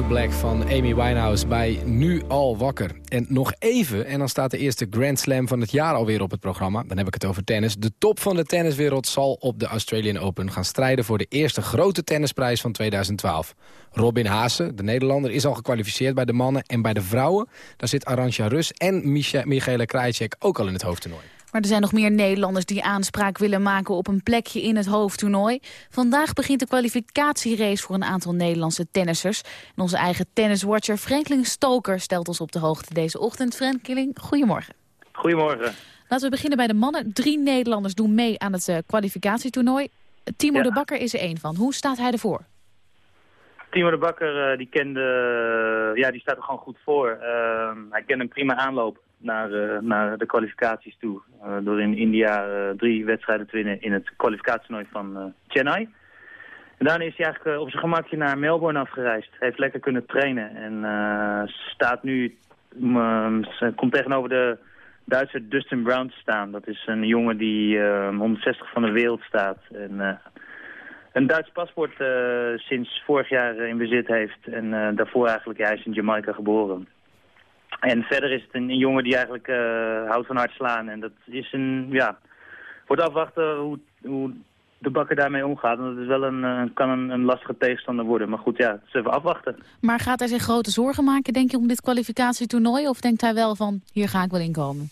Black van Amy Winehouse bij Nu Al Wakker. En nog even, en dan staat de eerste Grand Slam van het jaar alweer op het programma. Dan heb ik het over tennis. De top van de tenniswereld zal op de Australian Open gaan strijden... voor de eerste grote tennisprijs van 2012. Robin Haase, de Nederlander, is al gekwalificeerd bij de mannen. En bij de vrouwen, daar zit Arantxa Rus en Michaela Krajicek ook al in het hoofdtoernooi. Maar er zijn nog meer Nederlanders die aanspraak willen maken op een plekje in het hoofdtoernooi. Vandaag begint de kwalificatierace voor een aantal Nederlandse tennissers. En onze eigen tenniswatcher Franklin Stoker stelt ons op de hoogte deze ochtend. Franklin, goedemorgen. Goedemorgen. Laten we beginnen bij de mannen. Drie Nederlanders doen mee aan het eh, kwalificatietoernooi. Timo Ja. de Bakker is er één van. Hoe staat hij ervoor? Timo de Bakker, eh, die kende, eh, ja, die staat er gewoon goed voor. Ehm, hij kende een prima aanloop naar, eh, naar de kwalificaties toe. eh, door in India eh, drie wedstrijden te winnen in het kwalificatietoernooi van Chennai. En daarna is hij eigenlijk op zijn gemakje naar Melbourne afgereisd. Hij heeft lekker kunnen trainen en staat nu, ze komt tegenover de Duitse Dustin Brown te staan. Dat is een jongen die eh, 160 van de wereld staat. En, een Duits paspoort sinds vorig jaar in bezit heeft. En daarvoor eigenlijk, hij is in Jamaica geboren. En verder is het een, een jongen die eigenlijk eh, houdt van hard slaan. En dat is een, ja, wordt afwachten hoe, hoe de bakker daarmee omgaat. Want het is wel een, eh, kan een, een lastige tegenstander worden. Maar goed, ja, het is even afwachten. Maar gaat hij zich grote zorgen maken, denk je, om dit kwalificatietoernooi? Of denkt hij wel van, hier ga ik wel inkomen?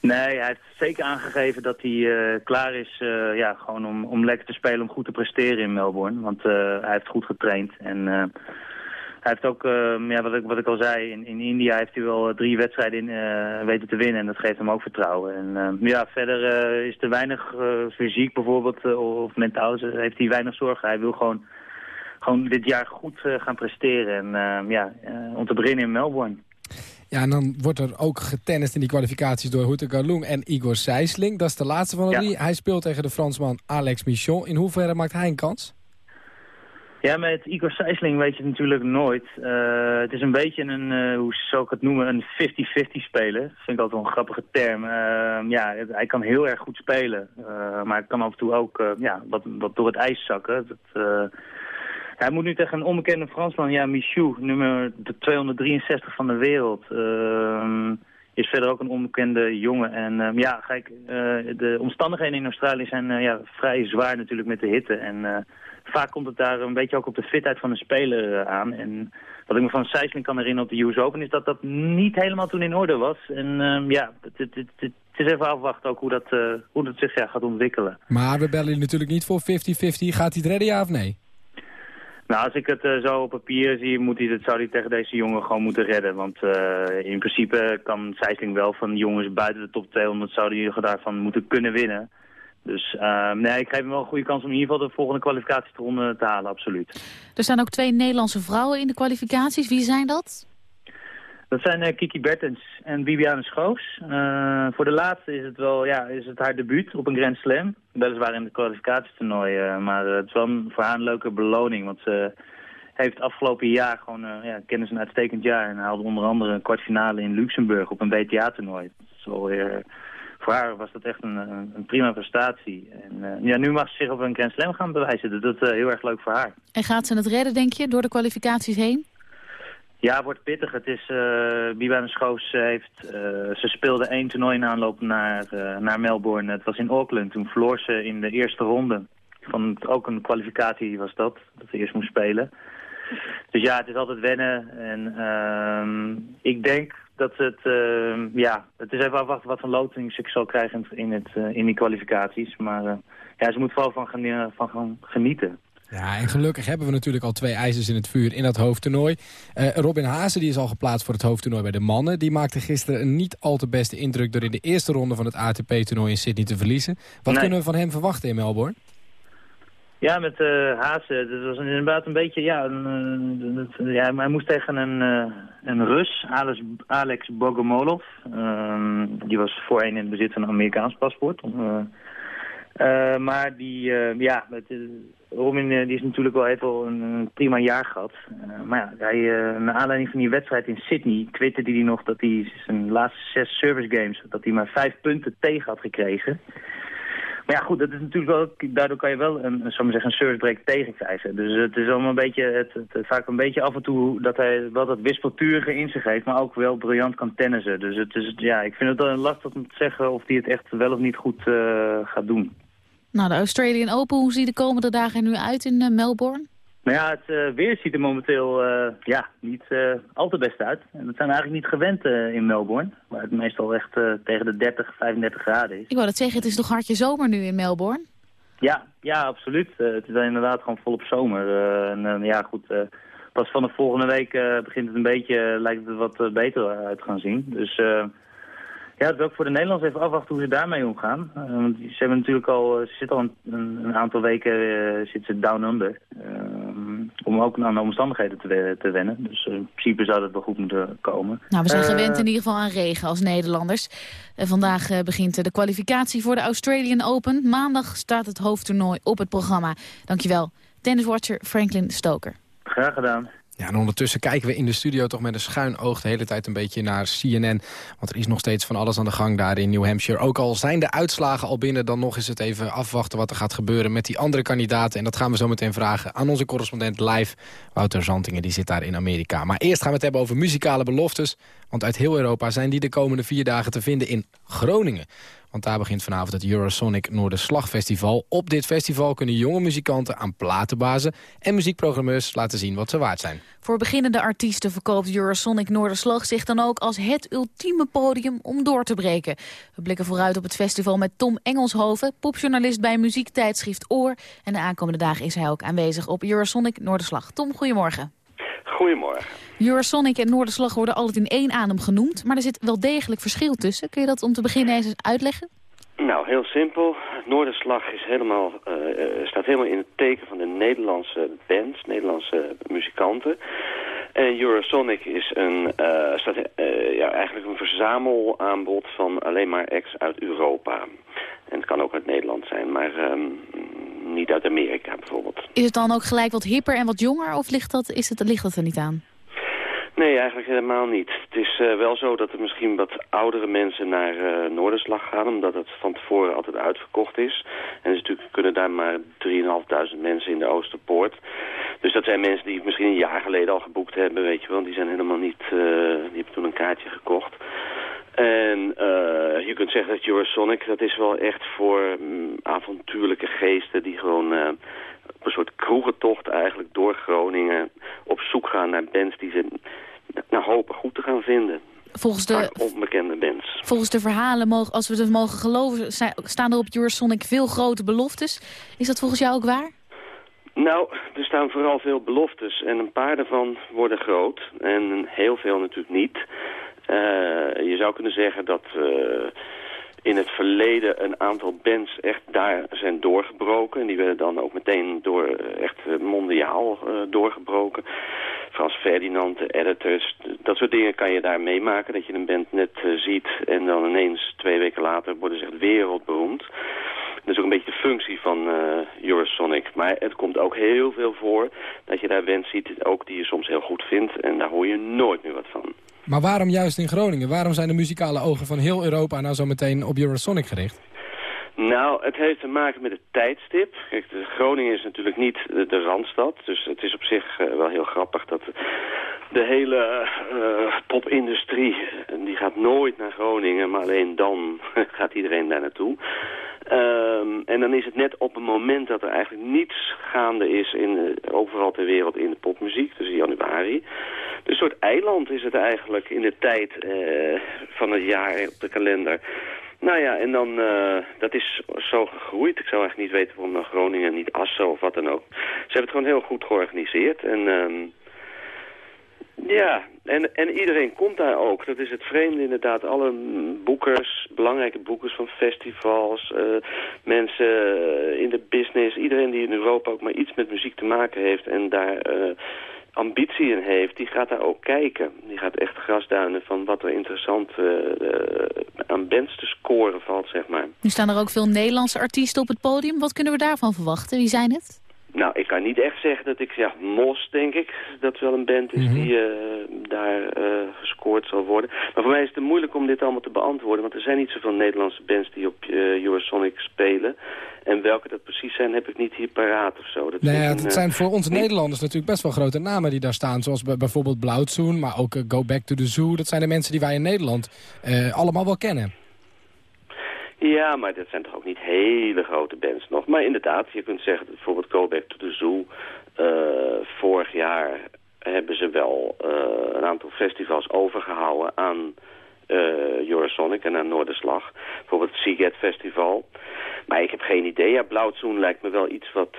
Nee, hij heeft zeker aangegeven dat hij eh, klaar is ja, gewoon om, om lekker te spelen, om goed te presteren in Melbourne. Want hij heeft goed getraind. En hij heeft ook, eh, ja, wat, ik, wat ik al zei, in, in India heeft hij wel drie wedstrijden in, eh, weten te winnen. En dat geeft hem ook vertrouwen. En eh, ja, verder eh, is er weinig eh, fysiek bijvoorbeeld, eh, of mentaal, heeft hij weinig zorgen. Hij wil gewoon, gewoon dit jaar goed eh, gaan presteren. En eh, ja, eh, om te beginnen in Melbourne. Ja, en dan wordt er ook getennist in die kwalificaties door Houter Galung en Igor Sijsling. Dat is de laatste van de Ja. drie. Hij speelt tegen de Fransman Alex Michon. In hoeverre maakt hij een kans? Ja, met Igor Sijsling weet je het natuurlijk nooit. Eh, het is een beetje een, eh, hoe zou ik het noemen, een 50-50 speler. Dat vind ik altijd wel een grappige term. Eh, ja, het- hij kan heel erg goed spelen. Eh, maar hij kan af en toe ook ja, wat, wat door het ijs zakken. Dat, hij moet nu tegen een onbekende Fransman, ja, Michou, nummer de 263 van de wereld. Is verder ook een onbekende jongen. En ehm, ja, kijk, eh, de omstandigheden in Australië zijn eh, ja, vrij zwaar natuurlijk met de hitte. En eh, vaak komt het daar een beetje ook op de fitheid van de speler aan. En wat ik me van Sijsling kan herinneren op de US Open is dat dat niet helemaal toen in orde was. En ehm, ja, het, het, het, het is even afwachten ook hoe dat, hoe dat zich ja, gaat ontwikkelen. Maar we bellen natuurlijk niet voor 50-50. Gaat hij het redden, ja of nee? Nou, als ik het eh, zo op papier zie, moet hij het, zou hij tegen deze jongen gewoon moeten redden. Want eh, in principe kan Sijsling wel van jongens buiten de top 200 zou hij daarvan moeten kunnen winnen. Dus eh, nee, ik geef hem wel een goede kans om in ieder geval de volgende kwalificatieronde te halen, absoluut. Er staan ook twee Nederlandse vrouwen in de kwalificaties. Wie zijn dat? Dat zijn eh, Kiki Bertens en Bibiane Schoos. Eh, voor de laatste is het wel, ja, is het haar debuut op een Grand Slam. Weliswaar in het kwalificatietoernooi, eh, maar het is wel voor haar een leuke beloning. Want ze heeft afgelopen jaar gewoon, ja, een uitstekend jaar. En haalde onder andere een kwartfinale in Luxemburg op een WTA-toernooi. Zo, voor haar was dat echt een, een, prima prestatie. En ja, nu mag ze zich op een Grand Slam gaan bewijzen. Dat is heel erg leuk voor haar. En gaat ze het redden, denk je, door de kwalificaties heen? Ja, het wordt pittig. Het is, eh Bibane Schoos eh, heeft, eh, ze speelde één toernooi in aanloop naar, eh, naar Melbourne. Het was in Auckland. Toen verloor ze in de eerste ronde. Van ook een kwalificatie was dat, dat ze eerst moest spelen. Dus ja, het is altijd wennen. En ehm, ik denk dat het, ehm, ja, het is even afwachten wat voor loting ik zal krijgen in, het, eh, in die kwalificaties. Maar eh, ja, ze moet vooral van, van gaan genieten. Ja, en gelukkig hebben we natuurlijk al twee ijzers in het vuur in dat hoofdtoernooi. Eh, Robin Haase die is al geplaatst voor het hoofdtoernooi bij de mannen. Die maakte gisteren een niet al te beste indruk... door in de eerste ronde van het ATP-toernooi in Sydney te verliezen. Wat Nee. kunnen we van hem verwachten in Melbourne? Ja, met eh Haase. Dat was inderdaad een beetje, ja, een, eh, dat- ja hij moest tegen een, een Rus, Alex, Alex Bogomolov. Ehm, die was voorheen in het bezit van een Amerikaans paspoort. Eh, maar die, eh, ja, met, eh, die is natuurlijk wel, heeft wel een, prima jaar gehad. Eh, maar ja, hij, naar aanleiding van die wedstrijd in Sydney twitterde hij nog dat hij zijn laatste zes service games, dat hij maar vijf punten tegen had gekregen. Maar ja, goed, dat is natuurlijk wel, daardoor kan je wel een, maar zeggen, een servicebreak tegenkrijgen. Dus het is allemaal een beetje, het, vaak een beetje af en toe dat hij wel dat wispelturige in zich heeft, maar ook wel briljant kan tennissen. Dus het is, ja, ik vind het wel lastig om te zeggen of hij het echt wel of niet goed gaat doen. Nou, de Australian Open, hoe ziet de komende dagen er nu uit in eh, Melbourne? Maar ja, het eh, weer ziet er momenteel eh, ja, niet eh, al te best uit. En dat zijn we eigenlijk niet gewend in Melbourne, waar het meestal echt tegen de 30, 35 graden is. Ik wou dat zeggen, het is toch hartje zomer nu in Melbourne? Ja, ja, absoluut. Het is inderdaad gewoon volop zomer. En ja, goed, pas vanaf volgende week begint het een beetje, lijkt het wat beter uit te gaan zien. Dus ja, het is ook voor de Nederlanders even afwachten hoe ze daarmee omgaan. Eh, want ze hebben natuurlijk al, eh, ze zitten al een, een, aantal weken eh, zitten ze down under. Om ook aan de omstandigheden te, te wennen. Dus in principe zou dat wel goed moeten komen. Nou, we zijn gewend in ieder geval aan regen als Nederlanders. Vandaag begint de kwalificatie voor de Australian Open. Maandag staat het hoofdtoernooi op het programma. Dankjewel, tenniswatcher Franklin Stoker. Graag gedaan. Ja, en ondertussen kijken we in de studio toch met een schuin oog de hele tijd een beetje naar CNN. Want er is nog steeds van alles aan de gang daar in New Hampshire. Ook al zijn de uitslagen al binnen, dan nog is het even afwachten wat er gaat gebeuren met die andere kandidaten. En dat gaan we zo meteen vragen aan onze correspondent live, Wouter Zantingen. Die zit daar in Amerika. Maar eerst gaan we het hebben over muzikale beloftes. Want uit heel Europa zijn die de komende vier dagen te vinden in Groningen. Want daar begint vanavond het Eurosonic Noorderslagfestival. Op dit festival kunnen jonge muzikanten aan platenbazen en muziekprogrammeurs laten zien wat ze waard zijn. Voor beginnende artiesten verkoopt Eurosonic Noorderslag zich dan ook als het ultieme podium om door te breken. We blikken vooruit op het festival met Tom Engelshoven, popjournalist bij muziektijdschrift Oor. En de aankomende dagen is hij ook aanwezig op Eurosonic Noorderslag. Tom, goedemorgen. Goedemorgen. Eurosonic en Noorderslag worden altijd in één adem genoemd, maar er zit wel degelijk verschil tussen. Kun je dat om te beginnen eens uitleggen? Nou, heel simpel. Noorderslag is helemaal, eh, eh, staat helemaal in het teken van de Nederlandse bands, Nederlandse muzikanten. En Eurosonic is een, eh, eh, ja, eigenlijk een verzamelaanbod van alleen maar acts uit Europa. En het kan ook uit Nederland zijn, maar ehm, niet uit Amerika bijvoorbeeld. Is het dan ook gelijk wat hipper en wat jonger of ligt dat, is het, ligt dat er niet aan? Nee, eigenlijk helemaal niet. Het is eh, wel zo dat er misschien wat oudere mensen naar Noorderslag gaan... omdat het van tevoren altijd uitverkocht is. En dus natuurlijk kunnen daar maar 3.500 mensen in de Oosterpoort. Dus dat zijn mensen die het misschien een jaar geleden al geboekt hebben, weet je wel. Die zijn helemaal niet... eh, die hebben toen een kaartje gekocht. En je kunt zeggen dat Eurosonic, dat is wel echt voor mm, avontuurlijke geesten... die gewoon op een soort kroegentocht eigenlijk door Groningen... op zoek gaan naar bands die ze nou, hopen goed te gaan vinden. Volgens de, onbekende bands. volgens de verhalen, mogen, als we het mogen geloven, staan er op Eurosonic veel grote beloftes. Is dat volgens jou ook waar? Nou, er staan vooral veel beloftes en een paar daarvan worden groot en heel veel natuurlijk niet. Eh, je zou kunnen zeggen dat eh, in het verleden een aantal bands echt daar zijn doorgebroken. En die werden dan ook meteen door eh, echt eh, mondiaal eh, doorgebroken. Frans Ferdinand, de editors, dat soort dingen kan je daar meemaken. Dat je een band net ziet en dan ineens twee weken later worden ze echt wereldberoemd. Dat is ook een beetje de functie van eh, Eurosonic. Maar het komt ook heel veel voor dat je daar bands ziet, ook die je soms heel goed vindt. En daar hoor je nooit meer wat van. Maar waarom juist in Groningen? Waarom zijn de muzikale ogen van heel Europa nou zo meteen op Eurosonic gericht? Nou, het heeft te maken met het tijdstip. Kijk, Groningen is natuurlijk niet de, Randstad. Dus het is op zich eh, wel heel grappig dat de hele eh, popindustrie... eh, die gaat nooit naar Groningen, maar alleen dan *laughs* gaat iedereen daar naartoe. Ehm, en dan is het net op een moment dat er eigenlijk niets gaande is in, eh, overal ter wereld in de popmuziek, dus in januari. Een soort eiland is het eigenlijk in de tijd eh, van het jaar op de kalender. Nou ja, en dan, eh, dat is zo gegroeid. Ik zou eigenlijk niet weten waarom dan Groningen niet Assen of wat dan ook. Ze hebben het gewoon heel goed georganiseerd. En ehm, ja, en, en iedereen komt daar ook. Dat is het vreemde inderdaad. Alle boekers, belangrijke boekers van festivals, eh, mensen eh, in de business. Iedereen die in Europa ook maar iets met muziek te maken heeft en daar eh, ambitie in heeft, die gaat daar ook kijken. Die gaat echt grasduinen van wat er interessant aan bands te scoren valt, zeg maar. Nu staan er ook veel Nederlandse artiesten op het podium. Wat kunnen we daarvan verwachten? Wie zijn het? Nou, ik kan niet echt zeggen dat ik, ja, Mos, denk ik, dat wel een band is die eh, daar eh, gescoord zal worden. Maar voor mij is het moeilijk om dit allemaal te beantwoorden, want er zijn niet zoveel Nederlandse bands die op eh, Eurosonic spelen. En welke dat precies zijn, heb ik niet hier paraat of zo. Dat Nou ja, het zijn voor ons Nederlanders natuurlijk best wel grote namen die daar staan. Zoals bij- bijvoorbeeld Blauwtsoen, maar ook Go Back to the Zoo. Dat zijn de mensen die wij in Nederland allemaal wel kennen. Ja, maar dat zijn toch ook niet hele grote bands nog. Maar inderdaad, je kunt zeggen bijvoorbeeld Go to the Zoo... eh, vorig jaar hebben ze wel eh, een aantal festivals overgehouden aan eh Eurosonic en aan Noorderslag. Bijvoorbeeld het Seagate Festival. Maar ik heb geen idee. Ja, Blauwtsoen lijkt me wel iets wat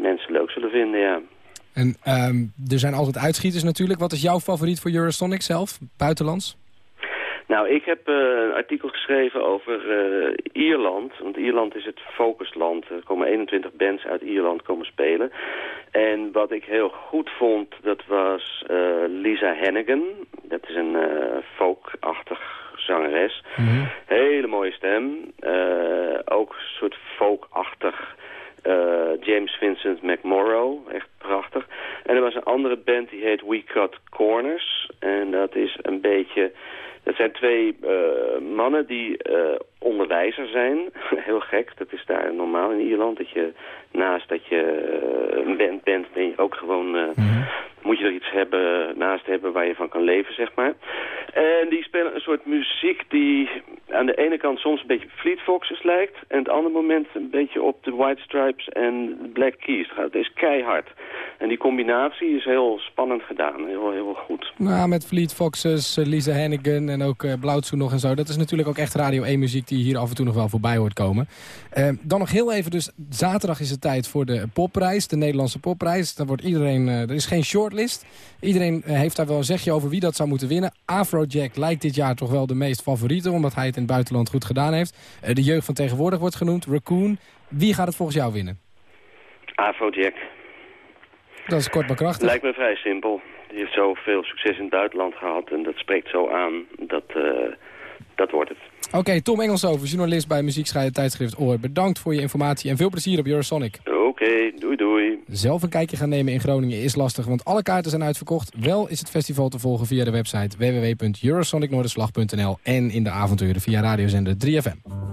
mensen leuk zullen vinden, ja. En ehm, er zijn altijd uitschieters natuurlijk. Wat is jouw favoriet voor Eurosonic zelf, buitenlands? Nou, ik heb eh, een artikel geschreven over eh, Ierland. Want Ierland is het focusland. Er komen 21 bands uit Ierland komen spelen. En wat ik heel goed vond, dat was eh, Lisa Hannigan. Dat is een eh folkachtig zangeres. Hele mooie stem. Eh, ook een soort folkachtig eh, James Vincent McMorrow. Echt prachtig. En er was een andere band die heet We Cut Corners. En dat is een beetje... Dat zijn twee eh, mannen die eh, onderwijzer zijn. *laughs* Heel gek, dat is daar normaal in Ierland. Dat je naast dat je eh, een band bent, ben je ook gewoon... eh, Moet je er iets hebben, naast hebben waar je van kan leven, zeg maar. En die spelen een soort muziek die aan de ene kant soms een beetje Fleet Foxes lijkt. En het andere moment een beetje op de White Stripes en Black Keys gaat. Het is keihard. En die combinatie is heel spannend gedaan. Heel, heel goed. Nou, met Fleet Foxes, eh, Lisa Hannigan en ook Blauwtsoen nog en zo. Dat is natuurlijk ook echt Radio 1 muziek die hier af en toe nog wel voorbij hoort komen. Dan nog heel even, dus zaterdag is het tijd voor de popprijs, de Nederlandse popprijs. Daar wordt iedereen, eh, er is geen shortlist. Iedereen eh, heeft daar wel een zegje over wie dat zou moeten winnen. Afrojack lijkt dit jaar toch wel de meest favoriete, omdat hij het in het buitenland goed gedaan heeft. Eh, de jeugd van tegenwoordig wordt genoemd, Raccoon. Wie gaat het volgens jou winnen? Afrojack. Dat is kort maar krachtig. Lijkt me vrij simpel. Die heeft zoveel succes in het buitenland gehad. En dat spreekt zo aan. Dat, dat wordt het. Oké, Tom Engelshoven, journalist bij muziekscheiden tijdschrift Oor. Bedankt voor je informatie en veel plezier op Eurosonic. Oké, doei doei. Zelf een kijkje gaan nemen in Groningen is lastig, want alle kaarten zijn uitverkocht. Wel is het festival te volgen via de website www.eurosonicnoorderslag.nl en in de avonturen via radiozender 3FM.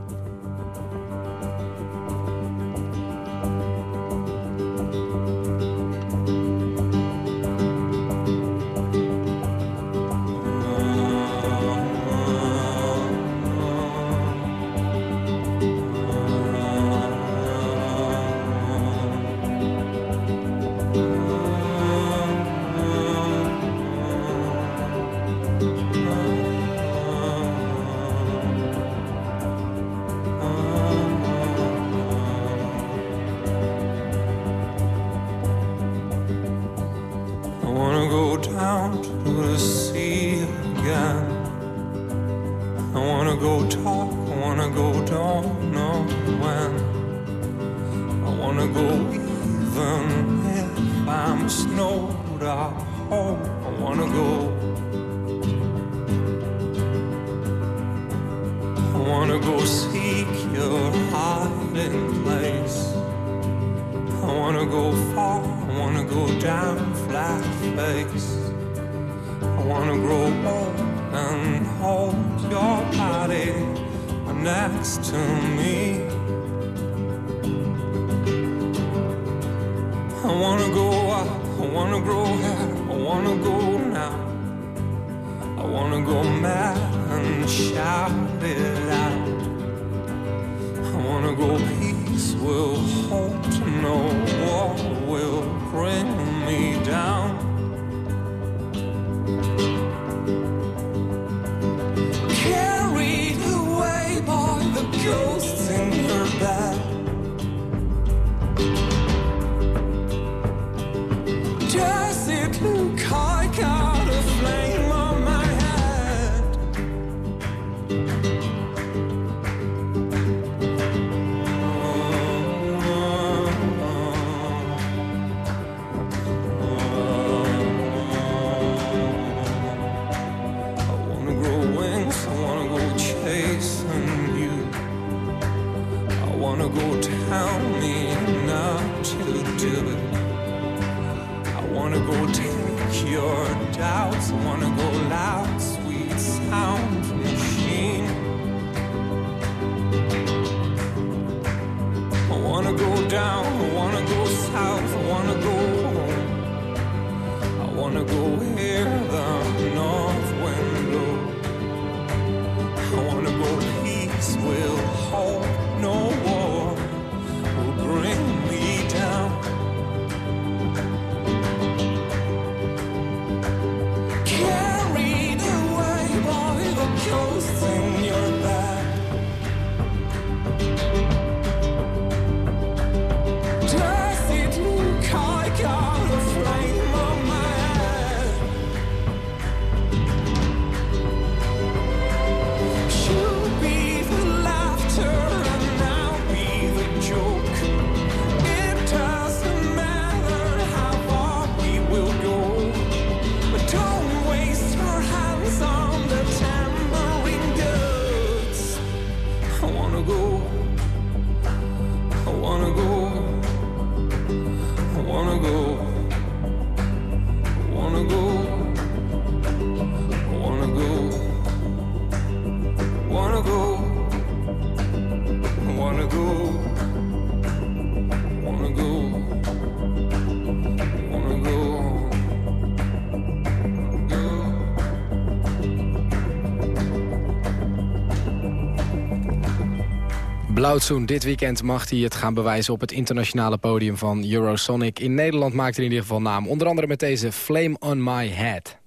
Blauwtsoen, dit weekend mag hij het gaan bewijzen op het internationale podium van Eurosonic. In Nederland maakt hij in ieder geval naam. Onder andere met deze Flame on My Head.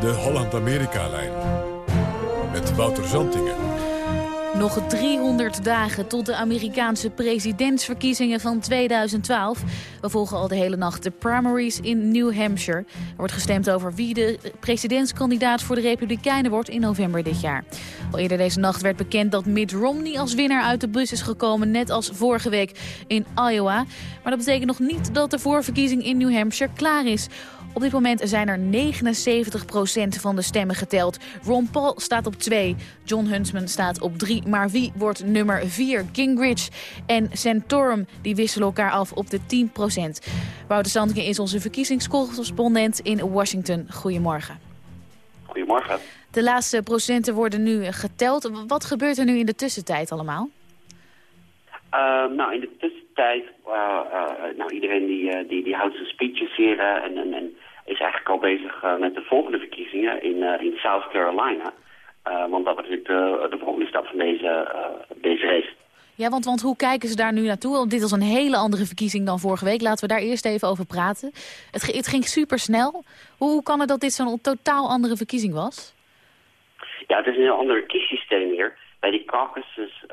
De Holland-Amerika-lijn. Met Wouter Zantingen. Nog 300 dagen tot de Amerikaanse presidentsverkiezingen van 2012. We volgen al de hele nacht de primaries in New Hampshire. Er wordt gestemd over wie de presidentskandidaat voor de Republikeinen wordt in november dit jaar. Al eerder deze nacht werd bekend dat Mitt Romney als winnaar uit de bus is gekomen, net als vorige week in Iowa. Maar dat betekent nog niet dat de voorverkiezing in New Hampshire klaar is. Op dit moment zijn er 79% van de stemmen geteld. Ron Paul staat op 2, John Huntsman staat op 3. Maar wie wordt nummer 4? Gingrich en Santorum die wisselen elkaar af op de 10%. Wouter Sandke is onze verkiezingscorrespondent in Washington. Goedemorgen. Goedemorgen. De laatste procenten worden nu geteld. Wat gebeurt er nu in de tussentijd allemaal? Ehm, nou, in de tussentijd, eh, eh, nou, iedereen die, eh, die, die houdt zijn speeches hier eh, en, en, en is eigenlijk al bezig eh, met de volgende verkiezingen in, eh, in South Carolina. Eh, want dat is natuurlijk de, de volgende stap van deze, deze race. Ja, want, want hoe kijken ze daar nu naartoe? Want dit was een hele andere verkiezing dan vorige week. Laten we daar eerst even over praten. Het, ging super snel. Hoe, hoe kan het dat dit zo'n totaal andere verkiezing was? Ja, het is een heel ander kiessysteem hier. Bij die caucuses,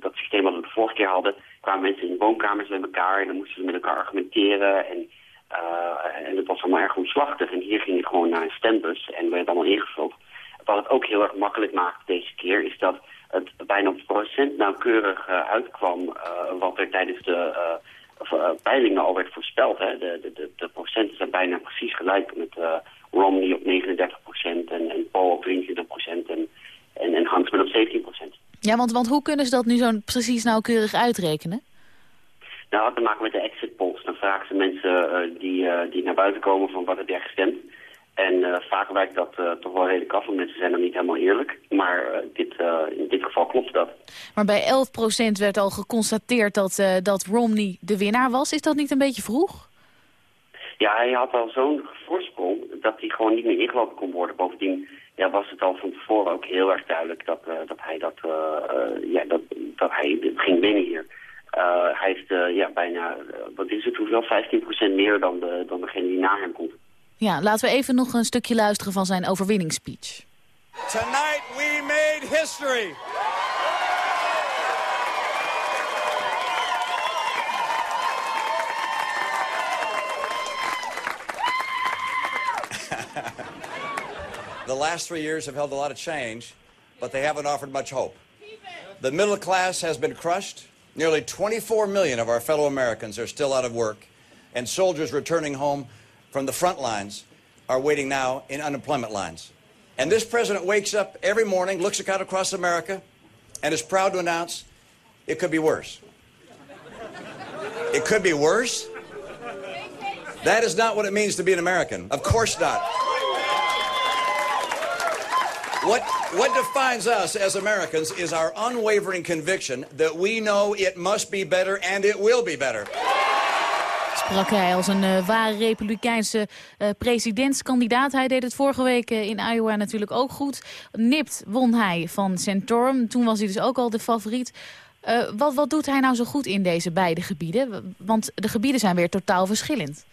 dat systeem wat we de vorige keer hadden, kwamen mensen in woonkamers bij elkaar en dan moesten ze met elkaar argumenteren. En, eh, en het was allemaal erg omslachtig. En hier ging je gewoon naar een stembus en werd allemaal ingevuld. Wat het ook heel erg makkelijk maakt deze keer, is dat het bijna op procent nauwkeurig eh, uitkwam eh, wat er tijdens de peilingen al werd voorspeld. Hè. De, de, de, procenten zijn bijna precies gelijk met Romney op 39 en, en Paul op 23 en, en, Huntsman op 17% Ja, want, want hoe kunnen ze dat nu zo precies nauwkeurig uitrekenen? Nou, dat te maken met de exit polls. Dan vragen ze mensen eh, die, eh, die naar buiten komen van wat heb jij gestemd. En eh, vaak werkt dat toch wel redelijk af, want mensen zijn dan niet helemaal eerlijk. Maar dit, in dit geval klopt dat. Maar bij 11% werd al geconstateerd dat, dat Romney de winnaar was. Is dat niet een beetje vroeg? Ja, hij had al zo'n voorsprong dat hij gewoon niet meer ingelopen kon worden. Bovendien ja, was het al van tevoren ook heel erg duidelijk dat, dat hij, dat, ja, dat, dat hij ging winnen hier. Eh, hij heeft eh, ja, bijna, eh, wat is het, hoeveel? 15% meer dan, de, dan degene die na hem komt. Ja, laten we even nog een stukje luisteren van zijn overwinningsspeech. Tonight we made history. *laughs* The last three years have held a lot of change, but they haven't offered much hope. The middle class has been crushed. Nearly 24 million of our fellow Americans are still out of work, and soldiers returning home from the front lines are waiting now in unemployment lines. And this president wakes up every morning, looks out across America, and is proud to announce it could be worse. It could be worse. That is not what it means to be an American. Of course not. What, what defines us as Americans is our unwavering conviction that we know it must be better and it will be better. Sprak hij als een eh, ware republikeinse eh, presidentskandidaat. Hij deed het vorige week eh, in Iowa natuurlijk ook goed. Nipt won hij van Santorum. Toen was hij dus ook al de favoriet. Eh, wat, wat doet hij nou zo goed in deze beide gebieden? Want de gebieden zijn weer totaal verschillend.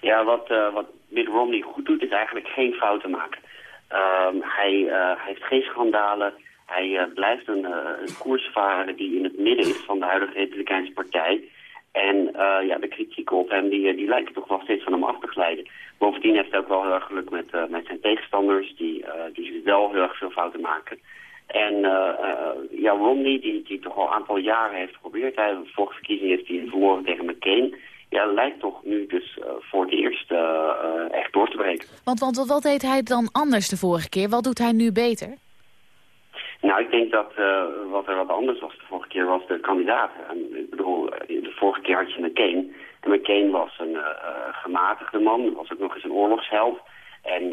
Ja, wat, eh, wat Mitt Romney goed doet is eigenlijk geen fouten maken. Ehm, hij, eh, hij heeft geen schandalen. Hij eh, blijft een, eh, een koers die in het midden is van de huidige Republikeinse partij. En eh, ja, de kritieken op hem die, eh, die lijken toch wel steeds van hem af te glijden. Bovendien heeft hij ook wel heel erg geluk met, eh, met zijn tegenstanders, die, eh, die wel heel erg veel fouten maken. En eh, eh, ja, Romney, die, die toch al een aantal jaren heeft geprobeerd. Hij, vorige verkiezing heeft hij verloren tegen McCain. Ja, lijkt toch nu dus eh, voor het eerst eh, eh, echt door te breken. Want, want wat- deed hij dan anders de vorige keer? Wat doet hij nu beter? Nou, ik denk dat wat er wat anders was de vorige keer was de kandidaat. En, ik bedoel, de vorige keer had je McCain. En McCain was een gematigde man, was ook nog eens een oorlogsheld. En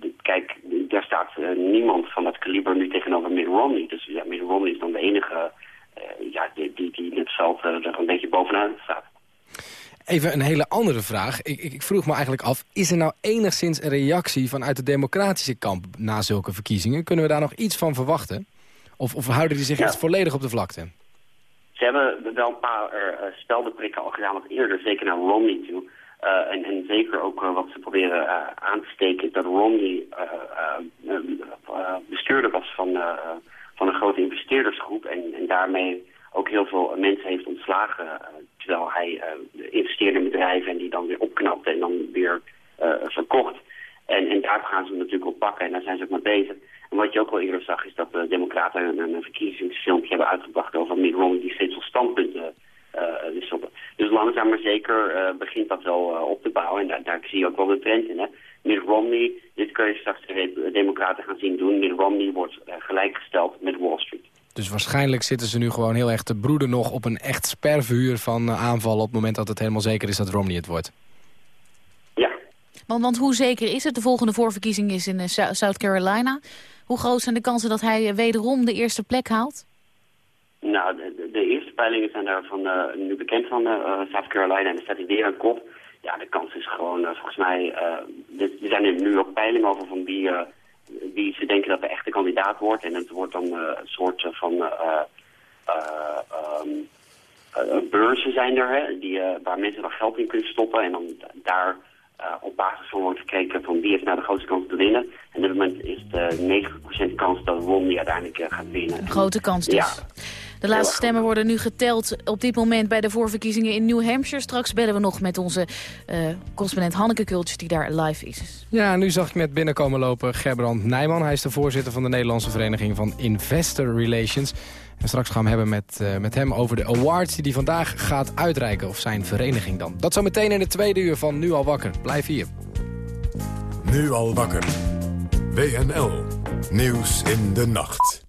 de- kijk, daar staat niemand van dat kaliber nu tegenover Mitt Romney. Dus ja, Mitt Romney is dan de enige ja, die, die, die veld eh, er een beetje bovenuit staat. Even een hele andere vraag. Ik, ik, vroeg me eigenlijk af, is er nou enigszins een reactie vanuit de democratische kamp na zulke verkiezingen? Kunnen we daar nog iets van verwachten? Of, of houden die zich Ja. echt volledig op de vlakte? Ze hebben wel een paar eh, speldenprikken al gedaan wat eerder, zeker naar Romney toe. Eh, en, en zeker ook wat ze proberen aan te steken, is dat Romney bestuurder was van, van een grote investeerdersgroep. En, en daarmee ook heel veel mensen heeft ontslagen. Terwijl hij eh, investeerde in bedrijven en die dan weer opknapte en dan weer eh, verkocht. En, en daar gaan ze hem natuurlijk op pakken en daar zijn ze ook mee bezig. En wat je ook al eerder zag is dat de democraten een, een verkiezingsfilmpje hebben uitgebracht over Mitt Romney die steeds op standpunten wisselde. Dus langzaam maar zeker eh, begint dat wel op te bouwen en daar, daar zie je ook wel de trend in. Hè. Mitt Romney, dit kun je straks de democraten gaan zien doen. Mitt Romney wordt gelijkgesteld met Wall Street. Dus waarschijnlijk zitten ze nu gewoon heel erg te broeden nog op een echt spervuur van eh, aanvallen... op het moment dat het helemaal zeker is dat Romney het wordt. Want, want hoe zeker is het? De volgende voorverkiezing is in eh, South Carolina. Hoe groot zijn de kansen dat hij eh, wederom de eerste plek haalt? Nou, de, de- de eerste peilingen zijn daarvan eh, nu bekend van South Carolina en er staat hij weer aan kop. Ja, de kans is gewoon, volgens mij, er zijn er nu ook peilingen over van wie, wie ze denken dat de echte kandidaat wordt. En het wordt dan eh, een soort eh, van eh, beurzen zijn er, hè, die, waar mensen dan geld in kunnen stoppen. En dan daar op basis van wordt gekeken van wie heeft nou de grootste kans te winnen. En op dit moment is de 90% kans dat Romney uiteindelijk gaat winnen. Een grote kans dus. Ja, De laatste stemmen worden nu geteld op dit moment bij de voorverkiezingen in New Hampshire. Straks bellen we nog met onze eh, correspondent Hanneke Kultjes die daar live is. Ja, nu zag ik net binnenkomen lopen Gerbrand Nijman. Hij is de voorzitter van de Nederlandse Vereniging van Investor Relations. En straks gaan we hebben met, eh, met hem over de awards die hij vandaag gaat uitreiken. Of zijn vereniging dan. Dat zo meteen in de tweede uur van Nu al wakker. Blijf hier. Nu al wakker. WNL. Nieuws in de nacht.